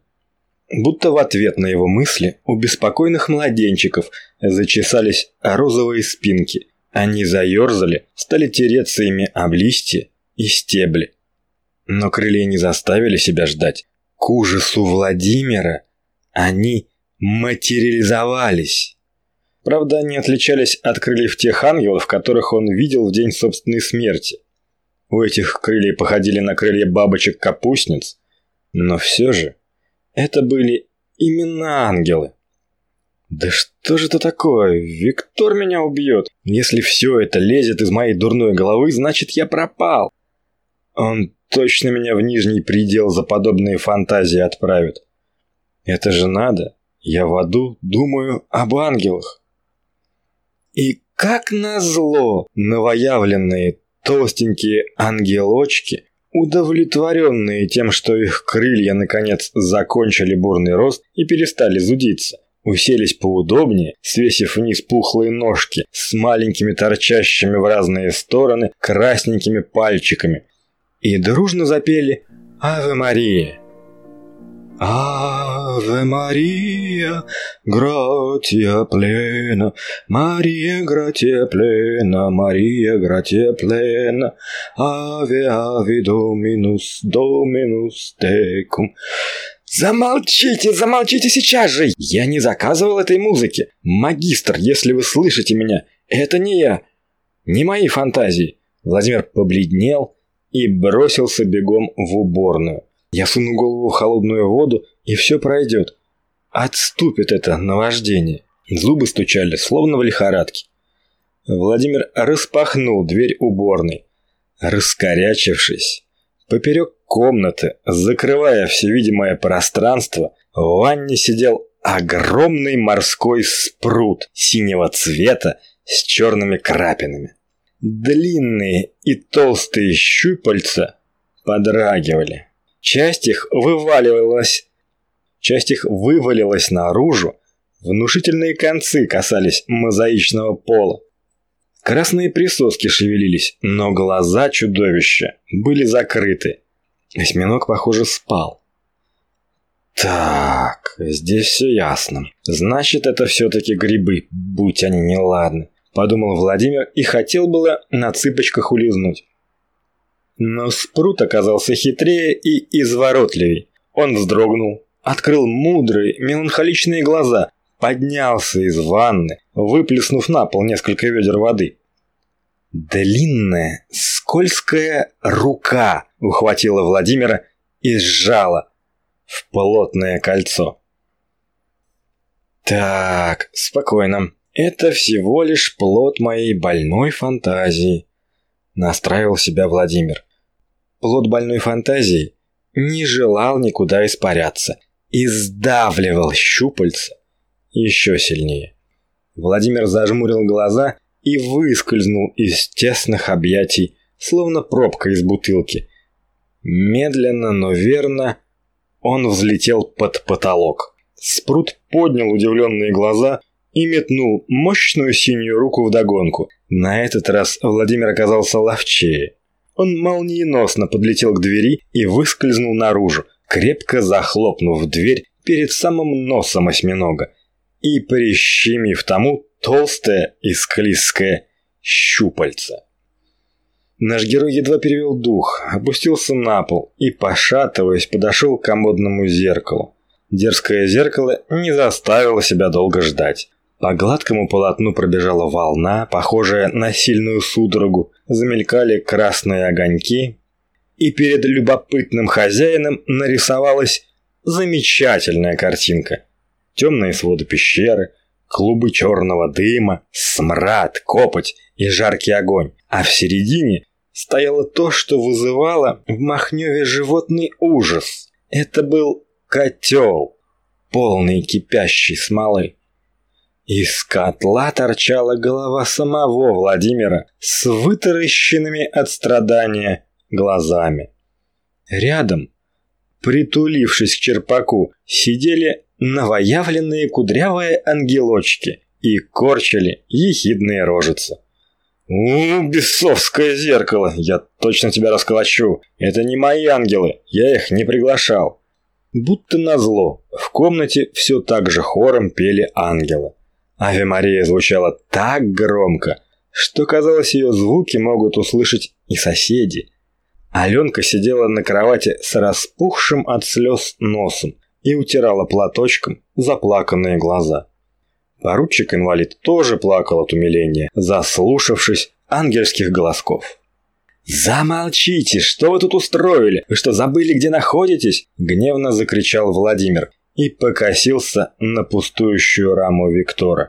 Будто в ответ на его мысли у беспокойных младенчиков зачесались розовые спинки. Они заерзали, стали тереться ими об листья и стебли. Но крылья не заставили себя ждать. К ужасу Владимира они материализовались. Правда, они отличались от крыльев тех ангелов, которых он видел в день собственной смерти. У этих крылья походили на крылья бабочек-капустниц, но все же это были именно ангелы. Да что же это такое? Виктор меня убьет. Если все это лезет из моей дурной головы, значит я пропал. Он точно меня в нижний предел за подобные фантазии отправит. Это же надо. Я в аду думаю об ангелах. И как назло, новоявленные толстенькие ангелочки Удовлетворенные тем, что их крылья наконец закончили бурный рост и перестали зудиться, уселись поудобнее, свесив вниз пухлые ножки с маленькими торчащими в разные стороны красненькими пальчиками и дружно запели «Аве Мария». Ave Maria, gratia plena, Maria gratia plena, Maria gratia plena, Ave, Ave Dominus, Dominus tecum. Замолчите, замолчите сейчас же! Я не заказывал этой музыки. Магистр, если вы слышите меня, это не я. Не мои фантазии. Владимир побледнел и бросился бегом в уборную. Я суну голову в холодную воду, и все пройдет. Отступит это наваждение. Зубы стучали, словно в лихорадке. Владимир распахнул дверь уборной. Раскорячившись, поперек комнаты, закрывая все видимое пространство, в ванне сидел огромный морской спрут синего цвета с черными крапинами. Длинные и толстые щупальца подрагивали. Часть их вываливалась, часть их вывалилась наружу, внушительные концы касались мозаичного пола. Красные присоски шевелились, но глаза чудовища были закрыты. Осьминог, похоже, спал. Так, здесь все ясно. Значит, это все-таки грибы, будь они неладны, подумал Владимир и хотел было на цыпочках улизнуть. Но спрут оказался хитрее и изворотливей. Он вздрогнул, открыл мудрые, меланхоличные глаза, поднялся из ванны, выплеснув на пол несколько ведер воды. Длинная, скользкая рука ухватила Владимира и сжала в плотное кольцо. Так, спокойно. Это всего лишь плод моей больной фантазии. Настраивал себя Владимир плод больной фантазии, не желал никуда испаряться и сдавливал щупальца еще сильнее. Владимир зажмурил глаза и выскользнул из тесных объятий, словно пробка из бутылки. Медленно, но верно он взлетел под потолок. Спрут поднял удивленные глаза и метнул мощную синюю руку в догонку. На этот раз Владимир оказался ловчее. Он молниеносно подлетел к двери и выскользнул наружу, крепко захлопнув дверь перед самым носом осьминога и прищемив тому толстое и склизкое щупальце. Наш герой едва перевел дух, опустился на пол и, пошатываясь, подошел к комодному зеркалу. Дерзкое зеркало не заставило себя долго ждать. По гладкому полотну пробежала волна, похожая на сильную судорогу, замелькали красные огоньки, и перед любопытным хозяином нарисовалась замечательная картинка. Темные своды пещеры, клубы черного дыма, смрад, копоть и жаркий огонь, а в середине стояло то, что вызывало в Махневе животный ужас. Это был котел, полный кипящей смолы. Из котла торчала голова самого Владимира с вытаращенными от страдания глазами. Рядом, притулившись к черпаку, сидели новоявленные кудрявые ангелочки и корчили ехидные рожицы. «У, бесовское зеркало! Я точно тебя расколочу! Это не мои ангелы, я их не приглашал!» Будто назло, в комнате все так же хором пели ангелы. Аве Мария звучала так громко, что казалось, ее звуки могут услышать и соседи. Аленка сидела на кровати с распухшим от слез носом и утирала платочком заплаканные глаза. Поручик-инвалид тоже плакал от умиления, заслушавшись ангельских голосков. «Замолчите! Что вы тут устроили? Вы что, забыли, где находитесь?» – гневно закричал Владимир и покосился на пустующую раму Виктора.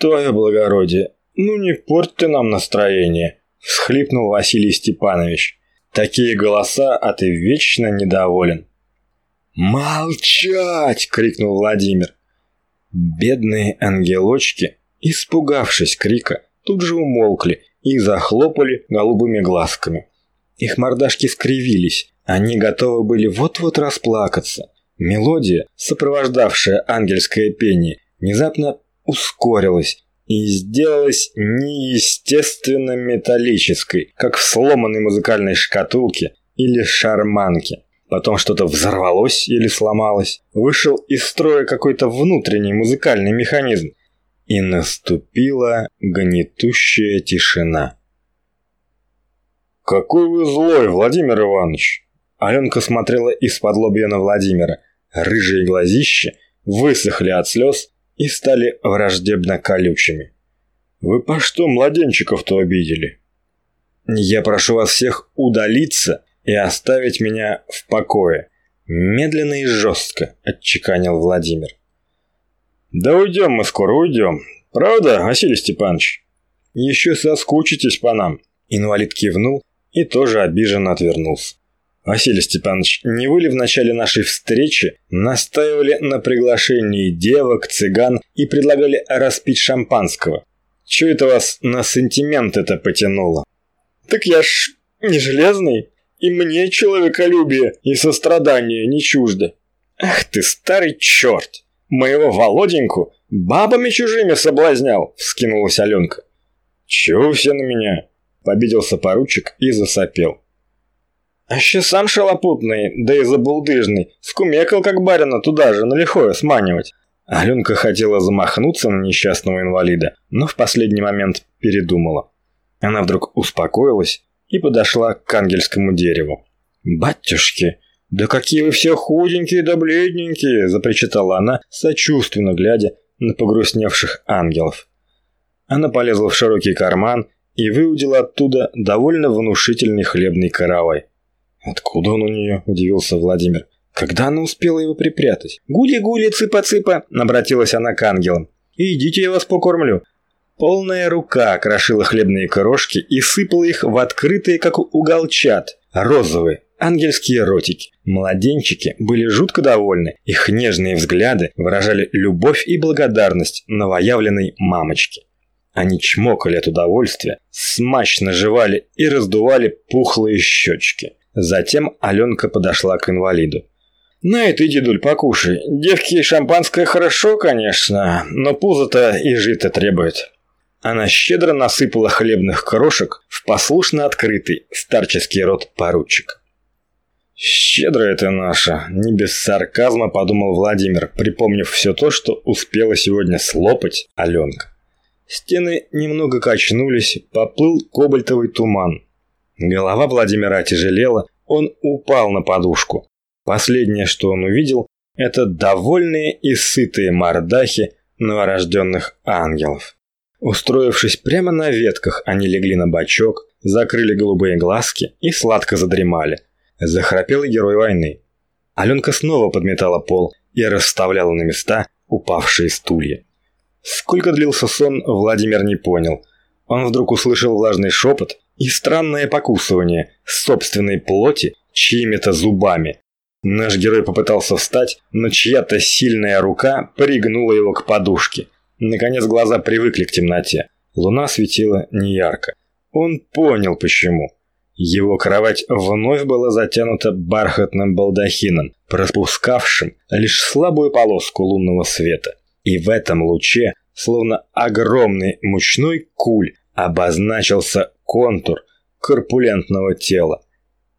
«Твое благородие, ну не порть ты нам настроение!» – всхлипнул Василий Степанович. «Такие голоса, а ты вечно недоволен». «Молчать!» – крикнул Владимир. Бедные ангелочки, испугавшись крика, тут же умолкли и захлопали голубыми глазками. Их мордашки скривились, они готовы были вот-вот расплакаться. Мелодия, сопровождавшая ангельское пение, внезапно ускорилась и сделалась неестественно металлической, как в сломанной музыкальной шкатулке или шарманке. Потом что-то взорвалось или сломалось. Вышел из строя какой-то внутренний музыкальный механизм. И наступила гнетущая тишина. «Какой вы злой, Владимир Иванович!» Аленка смотрела из-под лобья на Владимира. Рыжие глазища высохли от слез и стали враждебно колючими. «Вы по что младенчиков-то обидели?» «Я прошу вас всех удалиться и оставить меня в покое. Медленно и жестко, отчеканил Владимир. Да уйдем мы скоро, уйдем. Правда, Василий Степанович? Еще соскучитесь по нам. Инвалид кивнул и тоже обиженно отвернулся. Василий Степанович, не вы ли в начале нашей встречи настаивали на приглашении девок, цыган и предлагали распить шампанского? Чего это вас на сентимент это потянуло? Так я ж не железный, и мне человеколюбие и сострадание не чуждо. Ах ты, старый черт! Моего Володеньку бабами чужими соблазнял, вскинулась Аленка. Чего все на меня? Победился поручик и засопел. А еще сам шалопутный, да и забулдыжный, скумекал как барина туда же, на лихое сманивать. Аленка хотела замахнуться на несчастного инвалида, но в последний момент передумала. Она вдруг успокоилась и подошла к ангельскому дереву. «Батюшки, да какие вы все худенькие да бледненькие!» – запричитала она, сочувственно глядя на погрустневших ангелов. Она полезла в широкий карман и выудила оттуда довольно внушительный хлебный каравай. «Откуда он у нее?» – удивился Владимир. «Когда она успела его припрятать?» «Гули-гули, цыпа-цыпа!» – обратилась она к ангелам. «Идите, я вас покормлю. Полная рука крошила хлебные крошки и сыпала их в открытые, как уголчат, розовые, ангельские ротики. Младенчики были жутко довольны, их нежные взгляды выражали любовь и благодарность новоявленной мамочке. Они чмокали от удовольствия, смачно жевали и раздували пухлые щечки. Затем Аленка подошла к инвалиду. «На это, дедуль, покушай. Девки шампанское хорошо, конечно, но пузо-то и жить-то требует». Она щедро насыпала хлебных крошек в послушно открытый старческий рот поручик. «Щедро это наша», – не без сарказма подумал Владимир, припомнив все то, что успела сегодня слопать Аленка. Стены немного качнулись, поплыл кобальтовый туман. Голова Владимира тяжелела, он упал на подушку. Последнее, что он увидел, это довольные и сытые мордахи новорожденных ангелов. Устроившись прямо на ветках, они легли на бочок, закрыли голубые глазки и сладко задремали. Захрапел герой войны. Аленка снова подметала пол и расставляла на места упавшие стулья. Сколько длился сон, Владимир не понял. Он вдруг услышал влажный шепот и странное покусывание собственной плоти чьими-то зубами. Наш герой попытался встать, но чья-то сильная рука пригнула его к подушке. Наконец глаза привыкли к темноте. Луна светила неярко. Он понял почему. Его кровать вновь была затянута бархатным балдахином, пропускавшим лишь слабую полоску лунного света. И в этом луче, словно огромный мучной куль, обозначился контур корпулентного тела.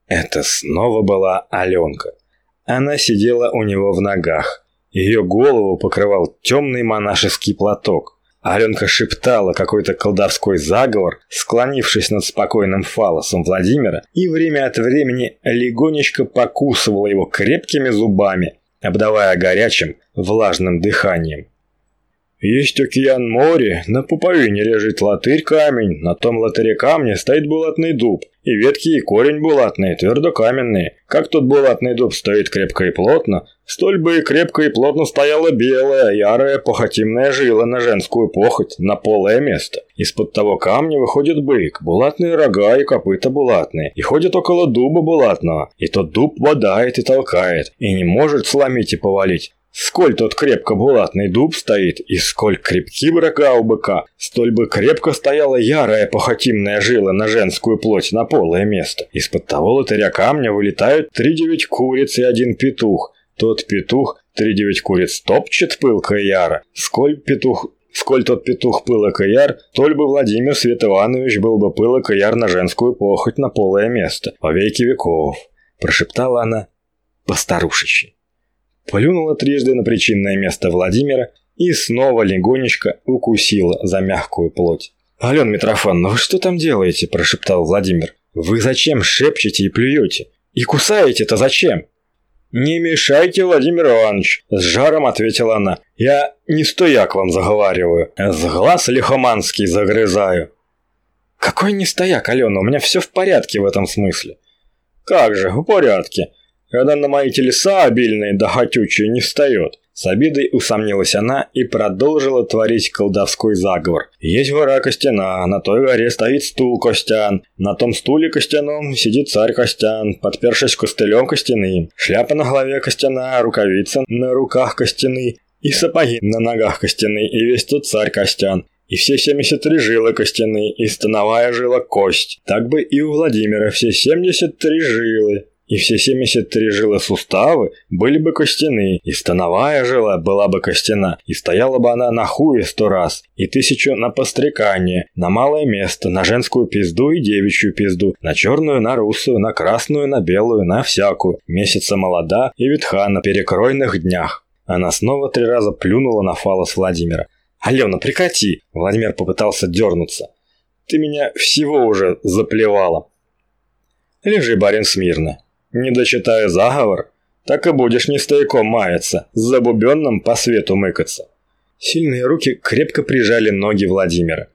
Это снова была Аленка. Она сидела у него в ногах. Ее голову покрывал темный монашеский платок. Аленка шептала какой-то колдовской заговор, склонившись над спокойным фалосом Владимира, и время от времени легонечко покусывала его крепкими зубами, обдавая горячим, влажным дыханием. Есть океан море, на пуповине лежит латырь камень, на том латыре камне стоит булатный дуб, и ветки и корень булатные, твердокаменные. Как тот булатный дуб стоит крепко и плотно, столь бы и крепко и плотно стояла белая, ярая, похотимная жила на женскую похоть, на полое место. Из-под того камня выходит бык, булатные рога и копыта булатные, и ходит около дуба булатного, и тот дуб бодает и толкает, и не может сломить и повалить, Сколь тот крепко булатный дуб стоит, и сколь крепки врага у быка, столь бы крепко стояла ярая похотимная жила на женскую плоть на полое место. Из-под того лотаря камня вылетают три девять куриц и один петух. Тот петух три девять куриц топчет пылко яра. Сколь петух Сколь тот петух пылок и яр, толь бы Владимир Свет Иванович был бы пылок и яр на женскую похоть на полое место, во веки веков, прошептала она постарушечи плюнула трижды на причинное место Владимира и снова легонечко укусила за мягкую плоть. «Алена Митрофановна, вы что там делаете?» – прошептал Владимир. «Вы зачем шепчете и плюете? И кусаете-то зачем?» «Не мешайте, Владимир Иванович!» – с жаром ответила она. «Я не стояк вам заговариваю, с глаз лихоманский загрызаю». «Какой не стояк, Алена? У меня все в порядке в этом смысле». «Как же, в порядке когда на мои телеса обильные да хотючие не встает. С обидой усомнилась она и продолжила творить колдовской заговор. Есть гора Костяна, на той горе стоит стул Костян, на том стуле Костяном сидит царь Костян, подпершись костылем костяным. Шляпа на голове Костяна, рукавица на руках костяны, и сапоги на ногах костяны, и весь тот царь Костян. И все 73 жилы костяны, и становая жила кость. Так бы и у Владимира все 73 жилы и все 73 жилы суставы были бы костяные, и становая жила была бы костяна, и стояла бы она на хуе сто раз, и тысячу на пострекание, на малое место, на женскую пизду и девичью пизду, на черную, на русую, на красную, на белую, на всякую, месяца молода и ветха на перекройных днях. Она снова три раза плюнула на фалос Владимира. «Алена, прекрати!» Владимир попытался дернуться. «Ты меня всего уже заплевала». «Лежи, барин, смирно. Не дочитая заговор, так и будешь не стояком маяться, с забубенным по свету мыкаться. Сильные руки крепко прижали ноги Владимира.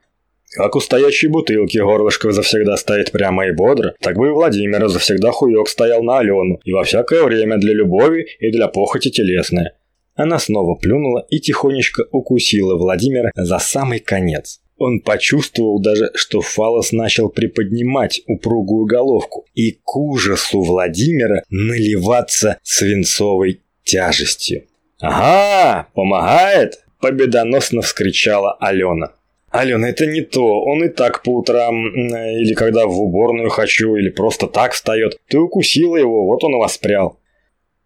Как у стоячей бутылки горлышко завсегда стоит прямо и бодро, так бы и Владимира завсегда хуёк стоял на Алену, и во всякое время для любови и для похоти телесной. Она снова плюнула и тихонечко укусила Владимира за самый конец. Он почувствовал даже, что фалос начал приподнимать упругую головку и к ужасу Владимира наливаться свинцовой тяжестью. «Ага, помогает!» – победоносно вскричала Алена. «Алена, это не то. Он и так по утрам, или когда в уборную хочу, или просто так встает. Ты укусила его, вот он и воспрял».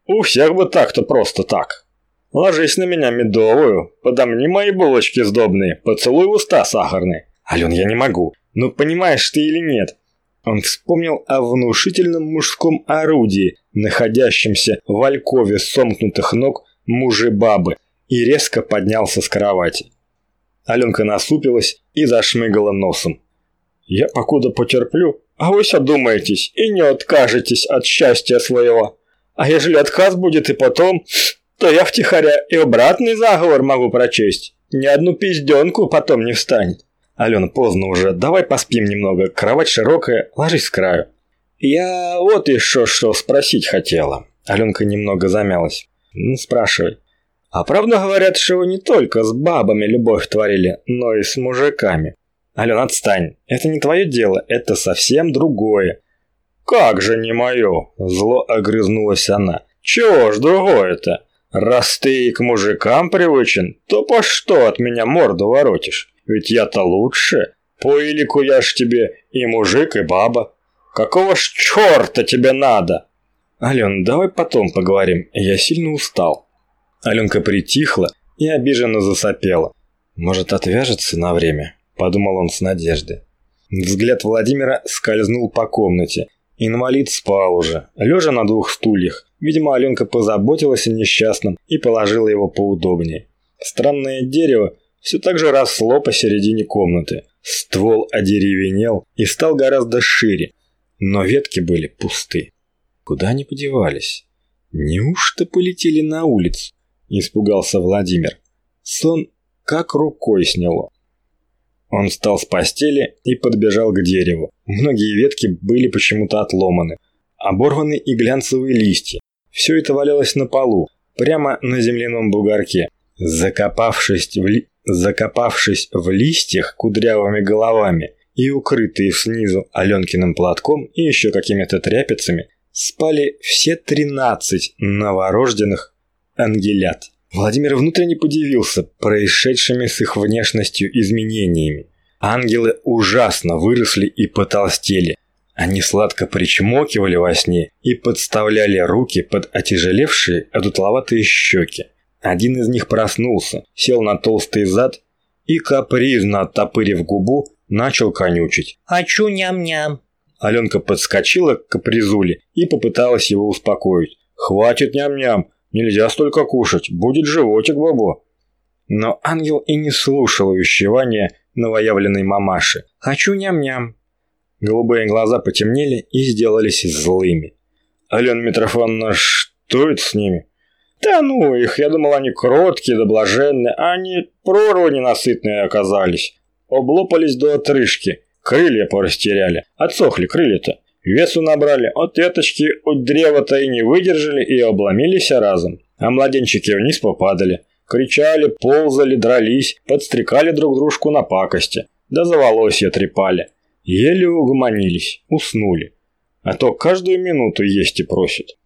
У всех бы так-то просто так. Ложись на меня медовую, подомни мои булочки сдобные, поцелуй уста сахарные. Ален, я не могу. Ну понимаешь ты или нет? Он вспомнил о внушительном мужском орудии, находящемся в алькове сомкнутых ног мужи-бабы, и резко поднялся с кровати. Аленка насупилась и зашмыгала носом. «Я покуда потерплю, а вы все думаетесь и не откажетесь от счастья своего. А ежели отказ будет и потом, то я втихаря и обратный заговор могу прочесть. Ни одну пизденку потом не встанет. Алена, поздно уже, давай поспим немного, кровать широкая, ложись с краю. Я вот еще что спросить хотела. Аленка немного замялась. Ну, спрашивай. А правда говорят, что вы не только с бабами любовь творили, но и с мужиками? Алена, отстань. Это не твое дело, это совсем другое. Как же не мое? Зло огрызнулась она. Чего ж другое-то? Раз ты и к мужикам привычен, то по что от меня морду воротишь? Ведь я-то лучше. По илику я ж тебе и мужик, и баба. Какого ж черта тебе надо? Ален, давай потом поговорим, я сильно устал. Аленка притихла и обиженно засопела. Может, отвяжется на время? Подумал он с надеждой. Взгляд Владимира скользнул по комнате. Инвалид спал уже, лежа на двух стульях. Видимо, Аленка позаботилась о несчастном и положила его поудобнее. Странное дерево все так же росло посередине комнаты. Ствол одеревенел и стал гораздо шире, но ветки были пусты. Куда они подевались? Неужто полетели на улицу? Испугался Владимир. Сон как рукой сняло. Он встал с постели и подбежал к дереву. Многие ветки были почему-то отломаны. Оборваны и глянцевые листья. Все это валялось на полу, прямо на земляном бугорке. Закопавшись в, ли... Закопавшись в листьях кудрявыми головами и укрытые снизу Аленкиным платком и еще какими-то тряпицами, спали все тринадцать новорожденных ангелят. Владимир внутренне подивился происшедшими с их внешностью изменениями. Ангелы ужасно выросли и потолстели. Они сладко причмокивали во сне и подставляли руки под отяжелевшие одутловатые щеки. Один из них проснулся, сел на толстый зад и, капризно оттопырив губу, начал конючить. «Хочу ням-ням!» Аленка подскочила к капризуле и попыталась его успокоить. «Хватит ням-ням! Нельзя столько кушать! Будет животик, бабо!» Но ангел и не слушал увещевания новоявленной мамаши. «Хочу ням-ням!» Голубые глаза потемнели и сделались злыми. «Алена Митрофановна, что это с ними?» Да ну их, я думал, они кроткие да блаженные, а они прорвы ненасытные оказались. Облопались до отрыжки, крылья порастеряли, отсохли крылья-то. Весу набрали, от веточки, от древа-то и не выдержали и обломились разом. А младенчики вниз попадали. Кричали, ползали, дрались, подстрекали друг дружку на пакости. Да за волосья трепали. Еле угомонились, уснули. А то каждую минуту есть и просят.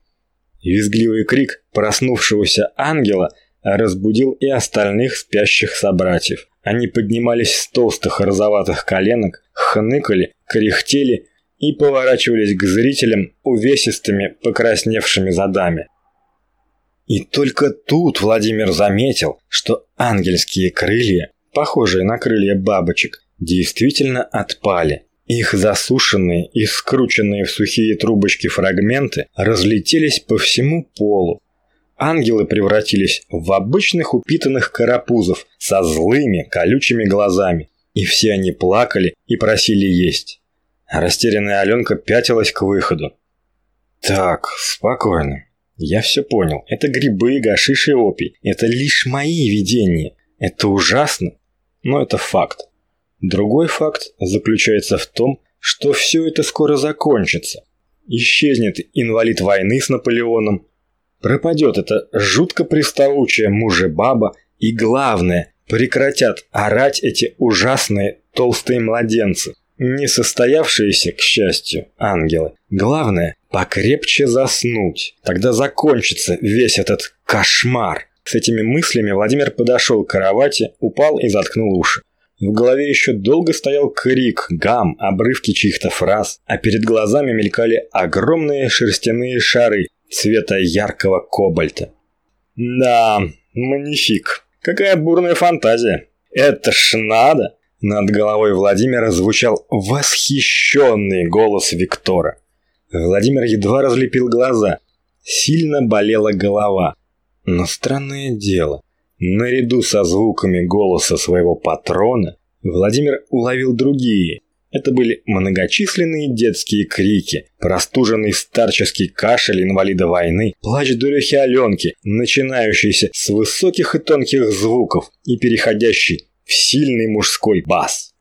Визгливый крик проснувшегося ангела разбудил и остальных спящих собратьев. Они поднимались с толстых розоватых коленок, хныкали, кряхтели и поворачивались к зрителям увесистыми покрасневшими задами. И только тут Владимир заметил, что ангельские крылья, похожие на крылья бабочек, действительно отпали. Их засушенные и скрученные в сухие трубочки фрагменты разлетелись по всему полу. Ангелы превратились в обычных упитанных карапузов со злыми колючими глазами, и все они плакали и просили есть. Растерянная Аленка пятилась к выходу. «Так, спокойно. Я все понял. Это грибы, гашиш и опий. Это лишь мои видения. Это ужасно, но это факт. Другой факт заключается в том, что все это скоро закончится. Исчезнет инвалид войны с Наполеоном, пропадет эта жутко приставучая мужа-баба и, главное, прекратят орать эти ужасные толстые младенцы. Не состоявшиеся, к счастью, ангелы. Главное, покрепче заснуть. Тогда закончится весь этот кошмар. С этими мыслями Владимир подошел к кровати, упал и заткнул уши. В голове еще долго стоял крик, гам, обрывки чьих-то фраз, а перед глазами мелькали огромные шерстяные шары, цвета яркого кобальта. Да, манифик. Какая бурная фантазия. Это ж надо. Над головой Владимира звучал восхищенный голос Виктора. Владимир едва разлепил глаза. Сильно болела голова. Но странное дело, наряду со звуками голоса своего патрона, Владимир уловил другие. Это были многочисленные детские крики, простуженный старческий кашель инвалида войны, плач дурехи Аленки, начинающийся с высоких и тонких звуков и переходящий в сильный мужской бас.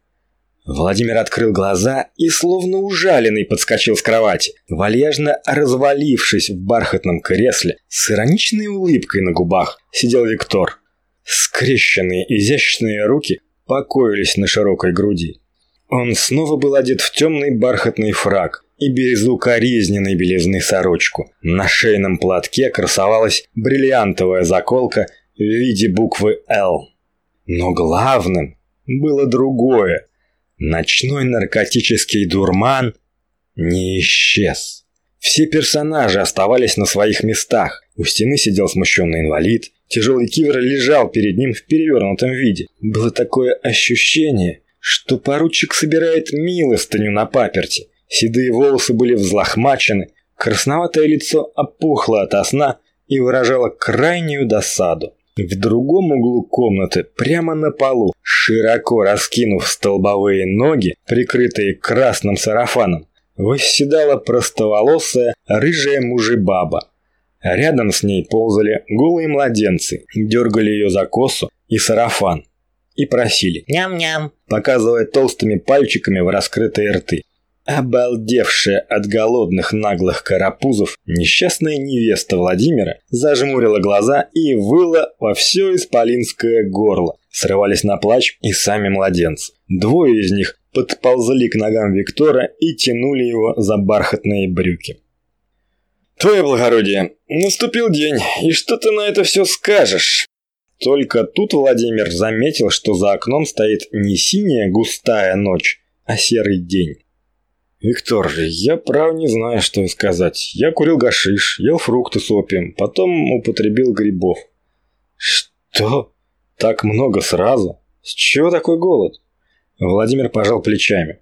Владимир открыл глаза и, словно ужаленный, подскочил с кровати. Вальяжно развалившись в бархатном кресле, с ироничной улыбкой на губах, сидел Виктор. Скрещенные изящные руки покоились на широкой груди. Он снова был одет в темный бархатный фраг и безукоризненной белизны сорочку. На шейном платке красовалась бриллиантовая заколка в виде буквы «Л». Но главным было другое. Ночной наркотический дурман не исчез. Все персонажи оставались на своих местах. У стены сидел смущенный инвалид. Тяжелый кивер лежал перед ним в перевернутом виде. Было такое ощущение, что поручик собирает милостыню на паперти. Седые волосы были взлохмачены, красноватое лицо опухло ото сна и выражало крайнюю досаду. В другом углу комнаты, прямо на полу, широко раскинув столбовые ноги, прикрытые красным сарафаном, восседала простоволосая рыжая мужебаба. Рядом с ней ползали голые младенцы, дергали ее за косу и сарафан и просили «ням-ням», показывая толстыми пальчиками в раскрытые рты. Обалдевшая от голодных наглых карапузов, несчастная невеста Владимира зажмурила глаза и выла во все исполинское горло. Срывались на плач и сами младенцы. Двое из них подползли к ногам Виктора и тянули его за бархатные брюки. «Твое благородие, наступил день, и что ты на это все скажешь?» Только тут Владимир заметил, что за окном стоит не синяя густая ночь, а серый день. «Виктор, я прав не знаю, что сказать. Я курил гашиш, ел фрукты с опием, потом употребил грибов». «Что? Так много сразу? С чего такой голод?» Владимир пожал плечами.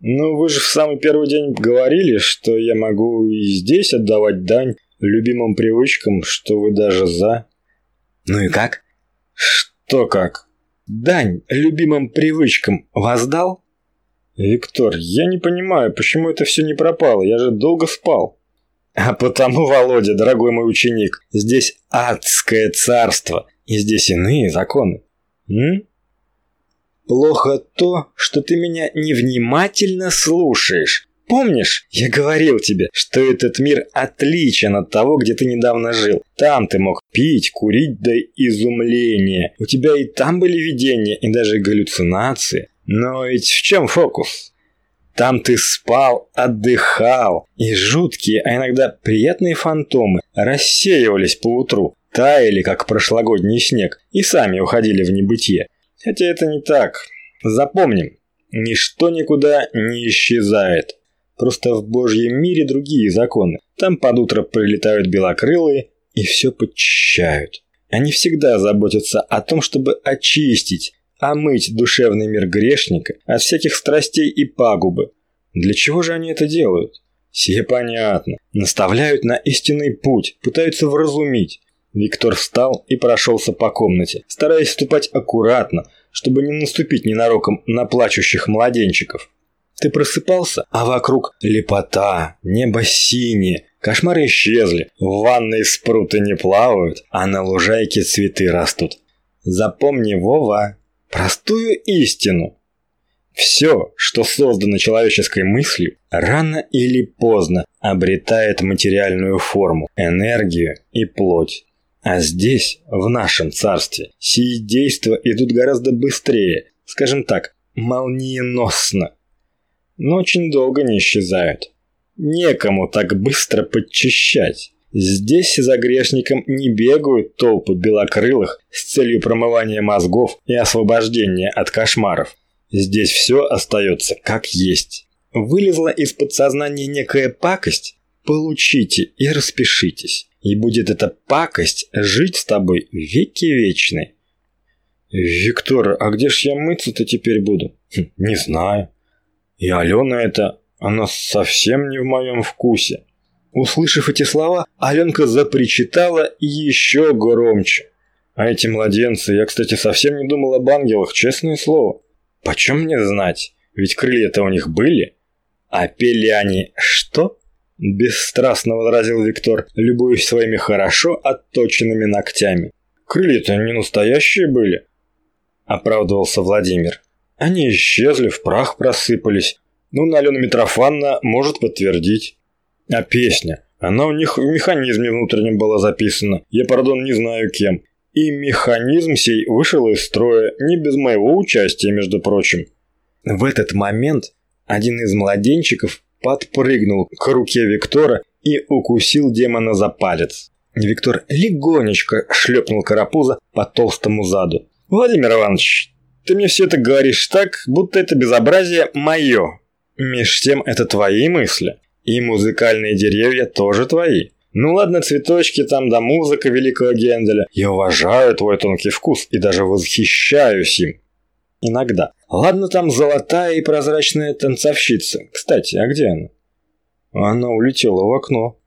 «Ну, вы же в самый первый день говорили, что я могу и здесь отдавать дань любимым привычкам, что вы даже за...» «Ну и как?» «Что как? Дань любимым привычкам воздал?» «Виктор, я не понимаю, почему это все не пропало? Я же долго спал». «А потому, Володя, дорогой мой ученик, здесь адское царство, и здесь иные законы. М? Плохо то, что ты меня невнимательно слушаешь. Помнишь, я говорил тебе, что этот мир отличен от того, где ты недавно жил. Там ты мог пить, курить до изумления. У тебя и там были видения, и даже галлюцинации. Но ведь в чем фокус? Там ты спал, отдыхал, и жуткие, а иногда приятные фантомы рассеивались по утру, таяли, как прошлогодний снег, и сами уходили в небытие. Хотя это не так. Запомним, ничто никуда не исчезает. Просто в Божьем мире другие законы. Там под утро прилетают белокрылые и все подчищают. Они всегда заботятся о том, чтобы очистить, омыть душевный мир грешника от всяких страстей и пагубы. Для чего же они это делают? Все понятно. Наставляют на истинный путь, пытаются вразумить. Виктор встал и прошелся по комнате, стараясь ступать аккуратно, чтобы не наступить ненароком на плачущих младенчиков. Ты просыпался, а вокруг лепота, небо синее, кошмары исчезли, в ванной спруты не плавают, а на лужайке цветы растут. Запомни, Вова, простую истину. Все, что создано человеческой мыслью, рано или поздно обретает материальную форму, энергию и плоть. А здесь, в нашем царстве, сии действия идут гораздо быстрее, скажем так, молниеносно. Но очень долго не исчезают. Некому так быстро подчищать. Здесь за грешником не бегают толпы белокрылых с целью промывания мозгов и освобождения от кошмаров. Здесь все остается как есть. Вылезла из подсознания некая пакость, получите и распишитесь. И будет эта пакость жить с тобой веки вечные. Виктор, а где ж я мыться-то теперь буду? Хм, не знаю. И Алена это, она совсем не в моем вкусе. Услышав эти слова, Аленка запричитала еще громче. А эти младенцы, я, кстати, совсем не думал об ангелах, честное слово. Почем мне знать? Ведь крылья-то у них были. А пели они что? Бесстрастно возразил Виктор, любуясь своими хорошо отточенными ногтями. Крылья-то не настоящие были, оправдывался Владимир. Они исчезли, в прах просыпались. Ну, Алена Митрофановна может подтвердить. А песня? Она у них в механизме внутреннем была записана. Я, пардон, не знаю кем. И механизм сей вышел из строя не без моего участия, между прочим. В этот момент один из младенчиков подпрыгнул к руке Виктора и укусил демона за палец. Виктор легонечко шлепнул карапуза по толстому заду. «Владимир Иванович, ты мне все это говоришь так, будто это безобразие мое. Меж тем это твои мысли. И музыкальные деревья тоже твои. Ну ладно, цветочки там да музыка великого Генделя. Я уважаю твой тонкий вкус и даже восхищаюсь им. Иногда. Ладно, там золотая и прозрачная танцовщица. Кстати, а где она? Она улетела в окно.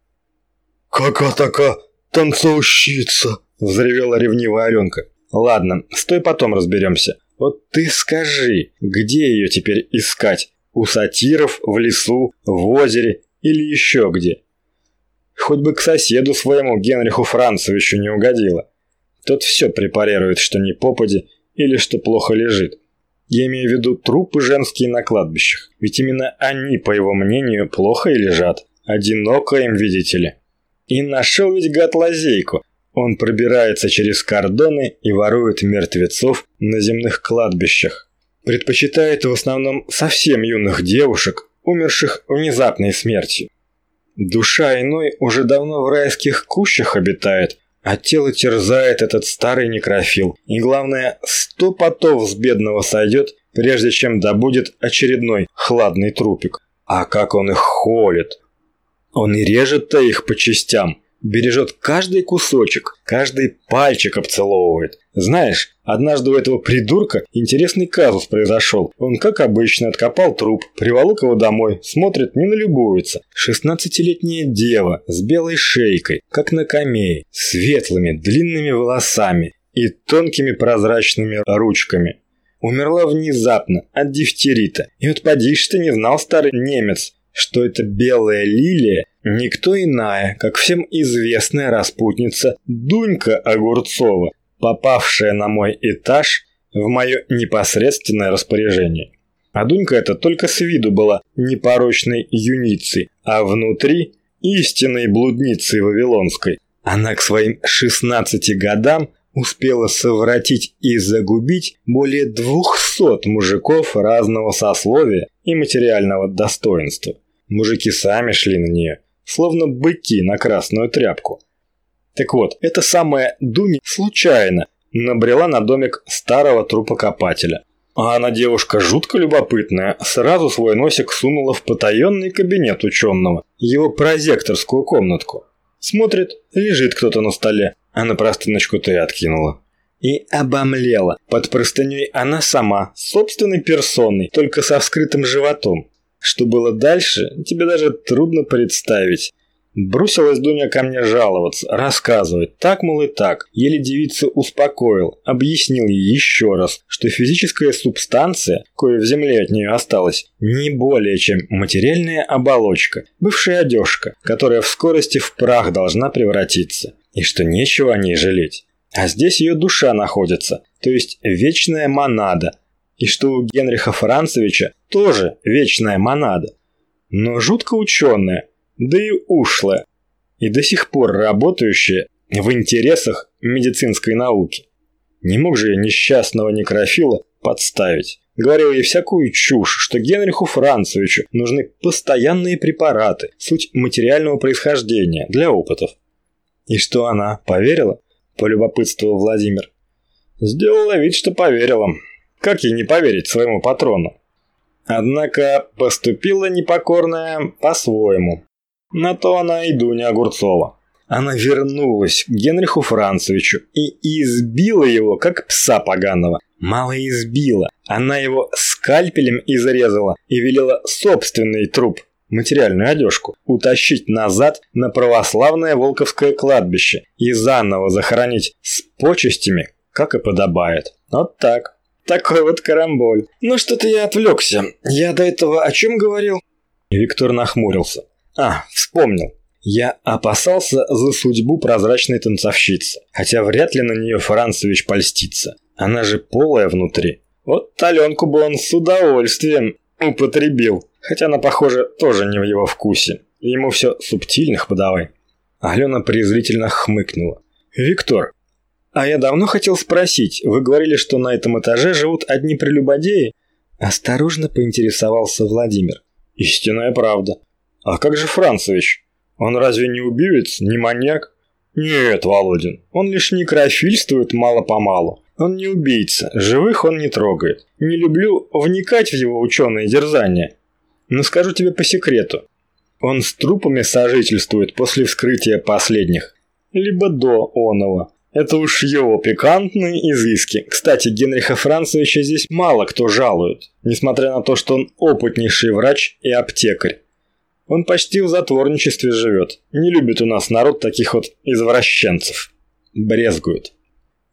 «Какая такая танцовщица?» – взревела ревнивая Аленка. «Ладно, стой потом разберемся. Вот ты скажи, где ее теперь искать? У сатиров, в лесу, в озере или еще где?» Хоть бы к соседу своему Генриху Францевичу не угодило. Тот все препарирует, что не попади или что плохо лежит. Я имею в виду трупы женские на кладбищах. Ведь именно они, по его мнению, плохо и лежат. Одиноко им, видите ли. И нашел ведь гад лазейку. Он пробирается через кордоны и ворует мертвецов на земных кладбищах. Предпочитает в основном совсем юных девушек, умерших внезапной смертью. Душа иной уже давно в райских кущах обитает, а тело терзает этот старый некрофил. И главное, сто потов с бедного сойдет, прежде чем добудет очередной хладный трупик. А как он их холит! Он и режет-то их по частям, бережет каждый кусочек, каждый пальчик обцеловывает. Знаешь, однажды у этого придурка интересный казус произошел. Он, как обычно, откопал труп, приволок его домой, смотрит, не налюбуется. Шестнадцатилетняя дева с белой шейкой, как на камее, светлыми длинными волосами и тонкими прозрачными ручками. Умерла внезапно от дифтерита. И вот поди ты не знал старый немец, что это белая лилия никто иная, как всем известная распутница Дунька Огурцова, попавшая на мой этаж в мое непосредственное распоряжение. А Дунька эта только с виду была непорочной юницей, а внутри истинной блудницей вавилонской. Она к своим 16 годам успела совратить и загубить более 200 мужиков разного сословия и материального достоинства. Мужики сами шли на нее, словно быки на красную тряпку. Так вот, эта самая Дуня случайно набрела на домик старого трупокопателя. А она девушка жутко любопытная, сразу свой носик сунула в потаенный кабинет ученого, его прозекторскую комнатку. Смотрит, лежит кто-то на столе, а на простыночку-то и откинула. И обомлела. Под простыней она сама, собственной персоной, только со вскрытым животом. Что было дальше, тебе даже трудно представить. Бросилась Дуня ко мне жаловаться, рассказывать, так, мол, и так. Еле девица успокоил, объяснил ей еще раз, что физическая субстанция, кое в земле от нее осталась, не более чем материальная оболочка, бывшая одежка, которая в скорости в прах должна превратиться. И что нечего о ней жалеть. А здесь ее душа находится, то есть вечная монада. И что у Генриха Францевича тоже вечная монада. Но жутко ученая, да и ушлая, и до сих пор работающая в интересах медицинской науки. Не мог же я несчастного некрофила подставить. Говорил ей всякую чушь, что Генриху Францевичу нужны постоянные препараты, суть материального происхождения для опытов. И что она, поверила? Полюбопытствовал Владимир. Сделала вид, что поверила. Как ей не поверить своему патрону? Однако поступила непокорная по-своему. На то она и Дуня Огурцова. Она вернулась к Генриху Францевичу и избила его, как пса поганого. Мало избила, она его скальпелем изрезала и велела собственный труп, материальную одежку, утащить назад на православное Волковское кладбище и заново захоронить с почестями, как и подобает. Вот так. Такой вот карамболь. Ну что-то я отвлекся. Я до этого о чем говорил? Виктор нахмурился. А, вспомнил. Я опасался за судьбу прозрачной танцовщицы, хотя вряд ли на нее Францевич польстится. Она же полая внутри. Вот таленку бы он с удовольствием употребил, хотя она, похоже, тоже не в его вкусе. Ему все субтильных подавай. Алена презрительно хмыкнула. «Виктор, а я давно хотел спросить, вы говорили, что на этом этаже живут одни прелюбодеи?» Осторожно поинтересовался Владимир. «Истинная правда. А как же Францевич? Он разве не убивец, не маньяк? Нет, Володин, он лишь некрофильствует мало-помалу. Он не убийца, живых он не трогает. Не люблю вникать в его ученые дерзания. Но скажу тебе по секрету. Он с трупами сожительствует после вскрытия последних. Либо до оного. Это уж его пикантные изыски. Кстати, Генриха Францевича здесь мало кто жалует, несмотря на то, что он опытнейший врач и аптекарь. Он почти в затворничестве живет. Не любит у нас народ таких вот извращенцев. Брезгует.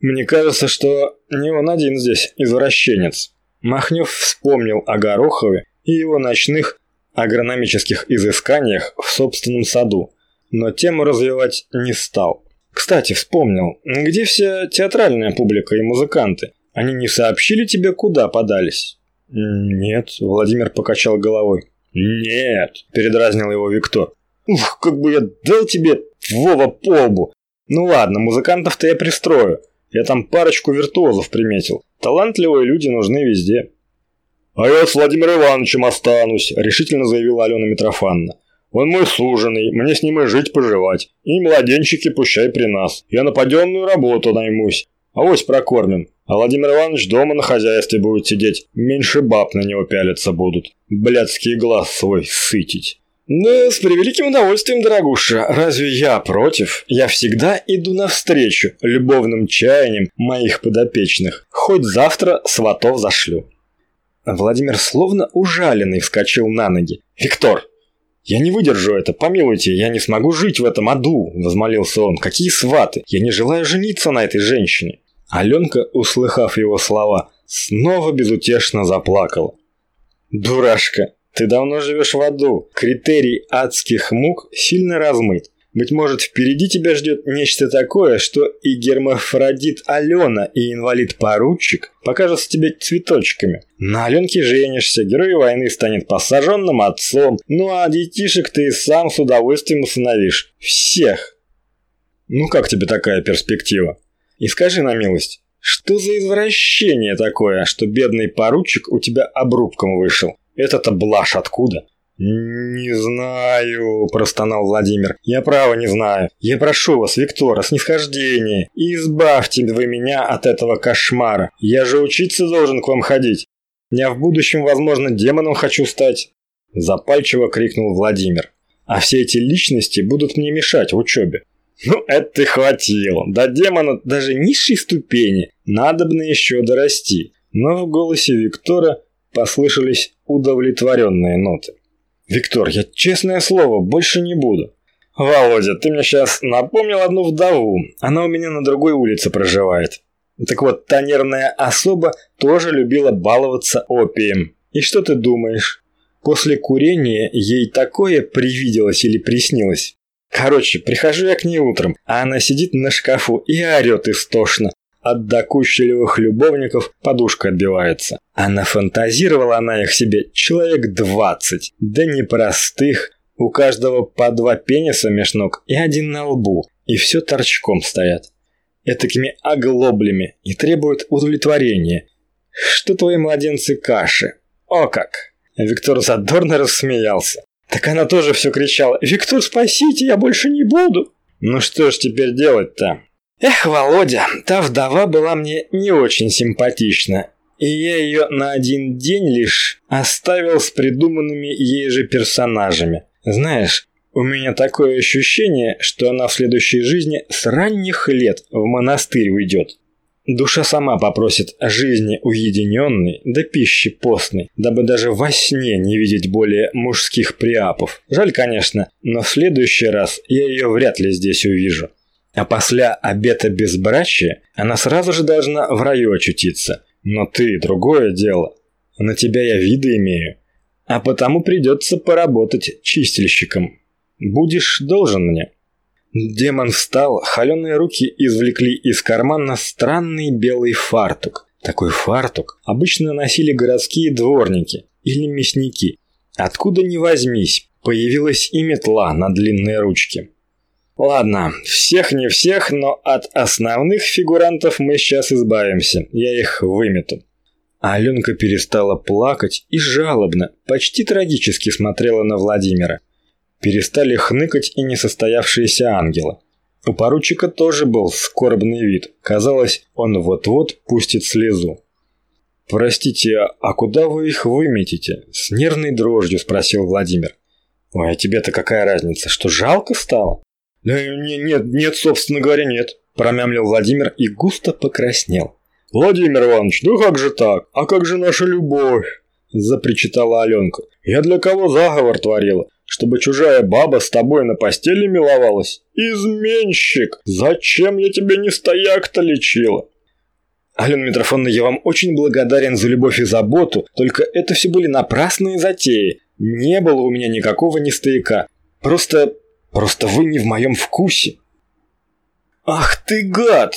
Мне кажется, что не он один здесь извращенец. Махнев вспомнил о Горохове и его ночных агрономических изысканиях в собственном саду, но тему развивать не стал. Кстати, вспомнил, где вся театральная публика и музыканты? Они не сообщили тебе, куда подались? Нет, Владимир покачал головой. «Нет», – передразнил его Виктор. «Ух, как бы я дал тебе, Вова, по лбу! Ну ладно, музыкантов-то я пристрою. Я там парочку виртуозов приметил. Талантливые люди нужны везде». «А я с Владимиром Ивановичем останусь», – решительно заявила Алена Митрофановна. «Он мой служенный, мне с ним и жить-поживать. И младенчики пущай при нас. Я на паденную работу наймусь. Авось прокормим. А Владимир Иванович дома на хозяйстве будет сидеть. Меньше баб на него пялиться будут. Блядский глаз свой сытить. Да, с превеликим удовольствием, дорогуша. Разве я против? Я всегда иду навстречу любовным чаяниям моих подопечных. Хоть завтра сватов зашлю. Владимир словно ужаленный вскочил на ноги. «Виктор, «Я не выдержу это, помилуйте, я не смогу жить в этом аду», – возмолился он. «Какие сваты? Я не желаю жениться на этой женщине». Аленка, услыхав его слова, снова безутешно заплакала. «Дурашка, ты давно живешь в аду. Критерий адских мук сильно размыт. Быть может, впереди тебя ждет нечто такое, что и гермафродит Алена, и инвалид-поручик покажутся тебе цветочками. На Аленке женишься, герой войны станет посаженным отцом, ну а детишек ты сам с удовольствием усыновишь. Всех. Ну как тебе такая перспектива? И скажи на милость, что за извращение такое, что бедный поручик у тебя обрубком вышел? Это-то блажь откуда? «Не знаю», – простонал Владимир. «Я право не знаю. Я прошу вас, Виктора, снисхождение. Избавьте вы меня от этого кошмара. Я же учиться должен к вам ходить. Я в будущем, возможно, демоном хочу стать». Запальчиво крикнул Владимир. «А все эти личности будут мне мешать в учебе. Ну, это ты хватило. До демона даже низшей ступени надо бы еще дорасти. Но в голосе Виктора послышались удовлетворенные ноты. «Виктор, я честное слово, больше не буду». «Володя, ты мне сейчас напомнил одну вдову. Она у меня на другой улице проживает. Так вот, та нервная особа тоже любила баловаться опием. И что ты думаешь? После курения ей такое привиделось или приснилось? Короче, прихожу я к ней утром, а она сидит на шкафу и орет истошно. От докучливых любовников подушка отбивается. А нафантазировала она их себе человек двадцать. Да непростых. У каждого по два пениса меж ног и один на лбу. И все торчком стоят. Этакими оглоблями и требуют удовлетворения. Что твои младенцы каши? О как! Виктор задорно рассмеялся. Так она тоже все кричала. «Виктор, спасите, я больше не буду!» «Ну что ж теперь делать-то?» Эх, Володя, та вдова была мне не очень симпатична, и я ее на один день лишь оставил с придуманными ей же персонажами. Знаешь, У меня такое ощущение, что она в следующей жизни с ранних лет в монастырь уйдет. Душа сама попросит жизни уединенной, да пищи постной, дабы даже во сне не видеть более мужских приапов. Жаль, конечно, но в следующий раз я ее вряд ли здесь увижу. А после обета безбрачия она сразу же должна в раю очутиться. Но ты – другое дело. На тебя я виды имею. А потому придется поработать чистильщиком. Будешь должен мне. Демон встал, холеные руки извлекли из кармана странный белый фартук. Такой фартук обычно носили городские дворники или мясники. Откуда ни возьмись, появилась и метла на длинные ручки. Ладно, всех не всех, но от основных фигурантов мы сейчас избавимся. Я их вымету. Аленка перестала плакать и жалобно, почти трагически смотрела на Владимира. Перестали хныкать и несостоявшиеся ангелы. У поручика тоже был скорбный вид. Казалось, он вот-вот пустит слезу. «Простите, а куда вы их выметите?» С нервной дрожью спросил Владимир. «Ой, а тебе-то какая разница, что жалко стало?» «Да нет, нет, собственно говоря, нет», – промямлил Владимир и густо покраснел. «Владимир Иванович, ну как же так? А как же наша любовь?» – запричитала Аленка. «Я для кого заговор творила? Чтобы чужая баба с тобой на постели миловалась? Изменщик! Зачем я тебе не стояк-то лечила?» Алена Митрофановна, я вам очень благодарен за любовь и заботу, только это все были напрасные затеи. Не было у меня никакого нестояка. Просто... просто вы не в моем вкусе. Ах ты гад!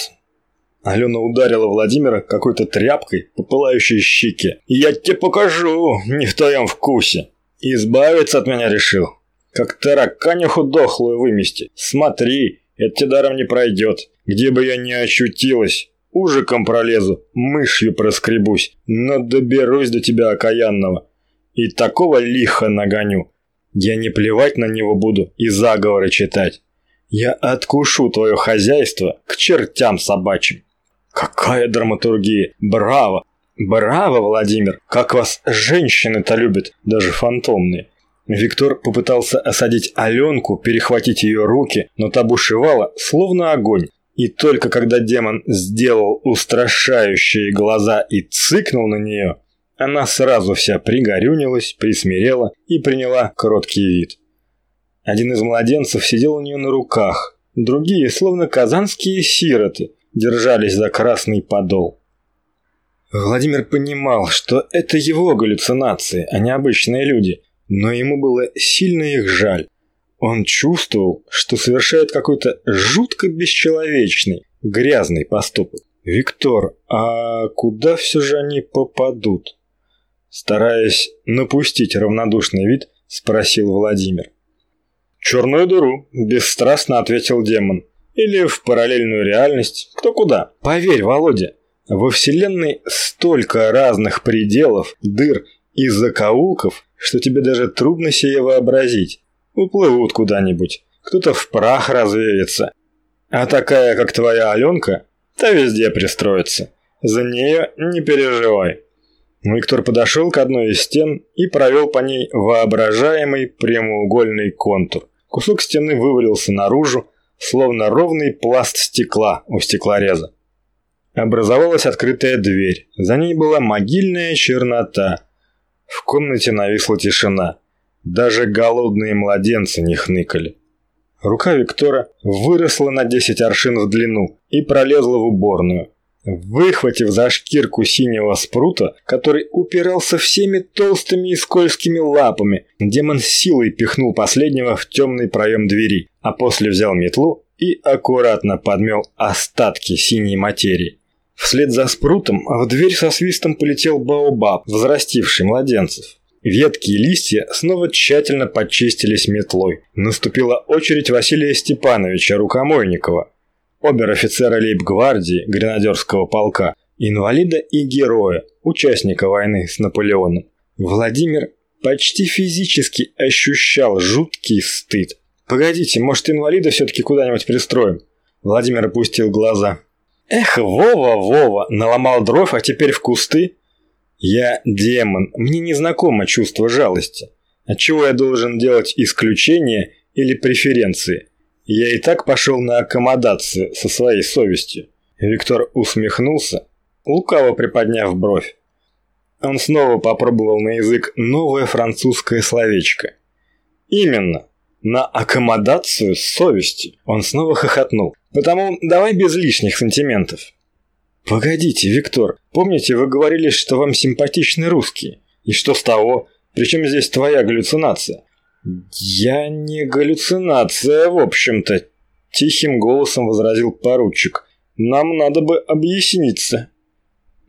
Алена ударила Владимира какой-то тряпкой по пылающей щеке. «Я тебе покажу, не в твоем вкусе!» Избавиться от меня решил. Как тараканиху дохлую вымести. Смотри, это тебе даром не пройдет. Где бы я ни очутилась, ужиком пролезу, мышью проскребусь, но доберусь до тебя окаянного. И такого лиха нагоню. Я не плевать на него буду и заговоры читать. Я откушу твое хозяйство к чертям собачьим. Какая драматургия! Браво! Браво, Владимир! Как вас женщины-то любят, даже фантомные. Виктор попытался осадить Аленку, перехватить ее руки, но та бушевала, словно огонь. И только когда демон сделал устрашающие глаза и цыкнул на нее, она сразу вся пригорюнилась, присмирела и приняла кроткий вид. Один из младенцев сидел у нее на руках, другие, словно казанские сироты, держались за красный подол. Владимир понимал, что это его галлюцинации, а не обычные люди, но ему было сильно их жаль. Он чувствовал, что совершает какой-то жутко бесчеловечный, грязный поступок. «Виктор, а куда все же они попадут?» Стараясь напустить равнодушный вид, спросил Владимир. «Черную дыру», – бесстрастно ответил демон. Или в параллельную реальность, кто куда. Поверь, Володя, во Вселенной столько разных пределов, дыр и закоулков, что тебе даже трудно себе вообразить. Уплывут куда-нибудь, кто-то в прах развеется. А такая, как твоя Аленка, та везде пристроится. За нее не переживай. Виктор подошел к одной из стен и провел по ней воображаемый прямоугольный контур. Кусок стены вывалился наружу, словно ровный пласт стекла у стеклореза. Образовалась открытая дверь. За ней была могильная чернота. В комнате нависла тишина. Даже голодные младенцы не хныкали. Рука Виктора выросла на 10 аршин в длину и пролезла в уборную. Выхватив за шкирку синего спрута, который упирался всеми толстыми и скользкими лапами, демон силой пихнул последнего в темный проем двери, а после взял метлу и аккуратно подмел остатки синей материи. Вслед за спрутом в дверь со свистом полетел баобаб, взрастивший младенцев. Ветки и листья снова тщательно подчистились метлой. Наступила очередь Василия Степановича Рукомойникова, обер-офицера лейб-гвардии гренадерского полка, инвалида и героя, участника войны с Наполеоном. Владимир почти физически ощущал жуткий стыд. «Погодите, может, инвалида все-таки куда-нибудь пристроим?» Владимир опустил глаза. «Эх, Вова, Вова, наломал дров, а теперь в кусты?» «Я демон, мне не знакомо чувство жалости. Отчего я должен делать исключение или преференции. Я и так пошел на аккомодацию со своей совестью. Виктор усмехнулся, лукаво приподняв бровь. Он снова попробовал на язык новое французское словечко. Именно, на аккомодацию с совестью. Он снова хохотнул. Потому давай без лишних сантиментов. Погодите, Виктор, помните, вы говорили, что вам симпатичны русские? И что с того? Причем здесь твоя галлюцинация? Я не галлюцинация, в общем-то, тихим голосом возразил поручик. Нам надо бы объясниться.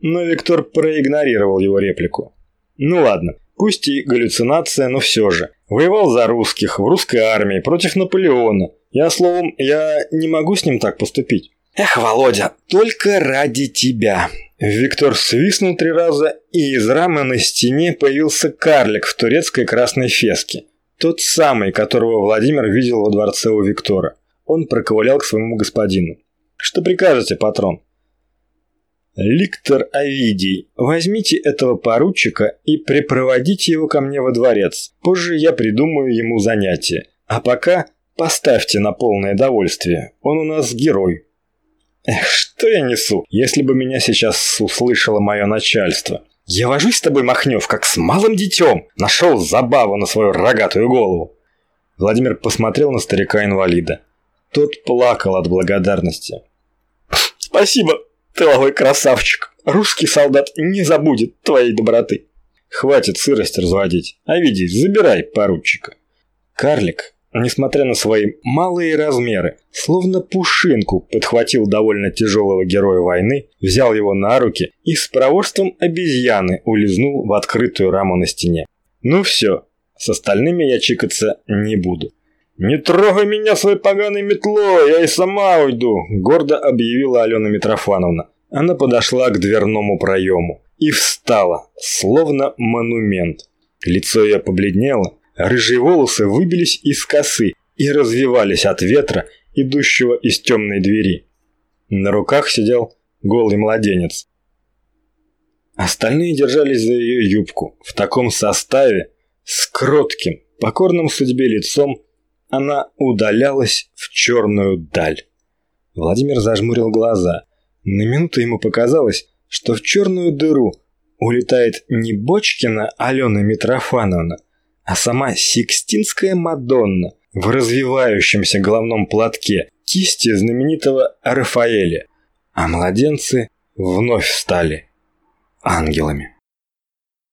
Но Виктор проигнорировал его реплику. Ну ладно, пусть и галлюцинация, но все же. Воевал за русских, в русской армии, против Наполеона. Я, словом, я не могу с ним так поступить. Эх, Володя, только ради тебя. Виктор свистнул три раза, и из рамы на стене появился карлик в турецкой красной феске. Тот самый, которого Владимир видел во дворце у Виктора. Он проковылял к своему господину. «Что прикажете, патрон?» «Ликтор Овидий, возьмите этого поручика и припроводите его ко мне во дворец. Позже я придумаю ему занятие. А пока поставьте на полное довольствие. Он у нас герой». Эх, что я несу, если бы меня сейчас услышало мое начальство. Я вожусь с тобой, Махнев, как с малым детем. Нашел забаву на свою рогатую голову. Владимир посмотрел на старика-инвалида. Тот плакал от благодарности. «Спасибо, Тыловой красавчик. Русский солдат не забудет твоей доброты. Хватит сырость разводить. А види, забирай поручика. Карлик, несмотря на свои малые размеры, словно пушинку подхватил довольно тяжелого героя войны, взял его на руки и с проворством обезьяны улизнул в открытую раму на стене. Ну все, с остальными я чикаться не буду. «Не трогай меня своей поганой метлой, я и сама уйду», – гордо объявила Алена Митрофановна. Она подошла к дверному проему и встала, словно монумент. Лицо ее побледнело, рыжие волосы выбились из косы и развивались от ветра, идущего из темной двери. На руках сидел голый младенец. Остальные держались за ее юбку. В таком составе, с кротким, покорным судьбе лицом, она удалялась в черную даль. Владимир зажмурил глаза. На минуту ему показалось, что в черную дыру улетает не Бочкина Алена Митрофановна, а сама Сикстинская Мадонна в развивающемся головном платке кисти знаменитого Рафаэля, а младенцы вновь стали ангелами.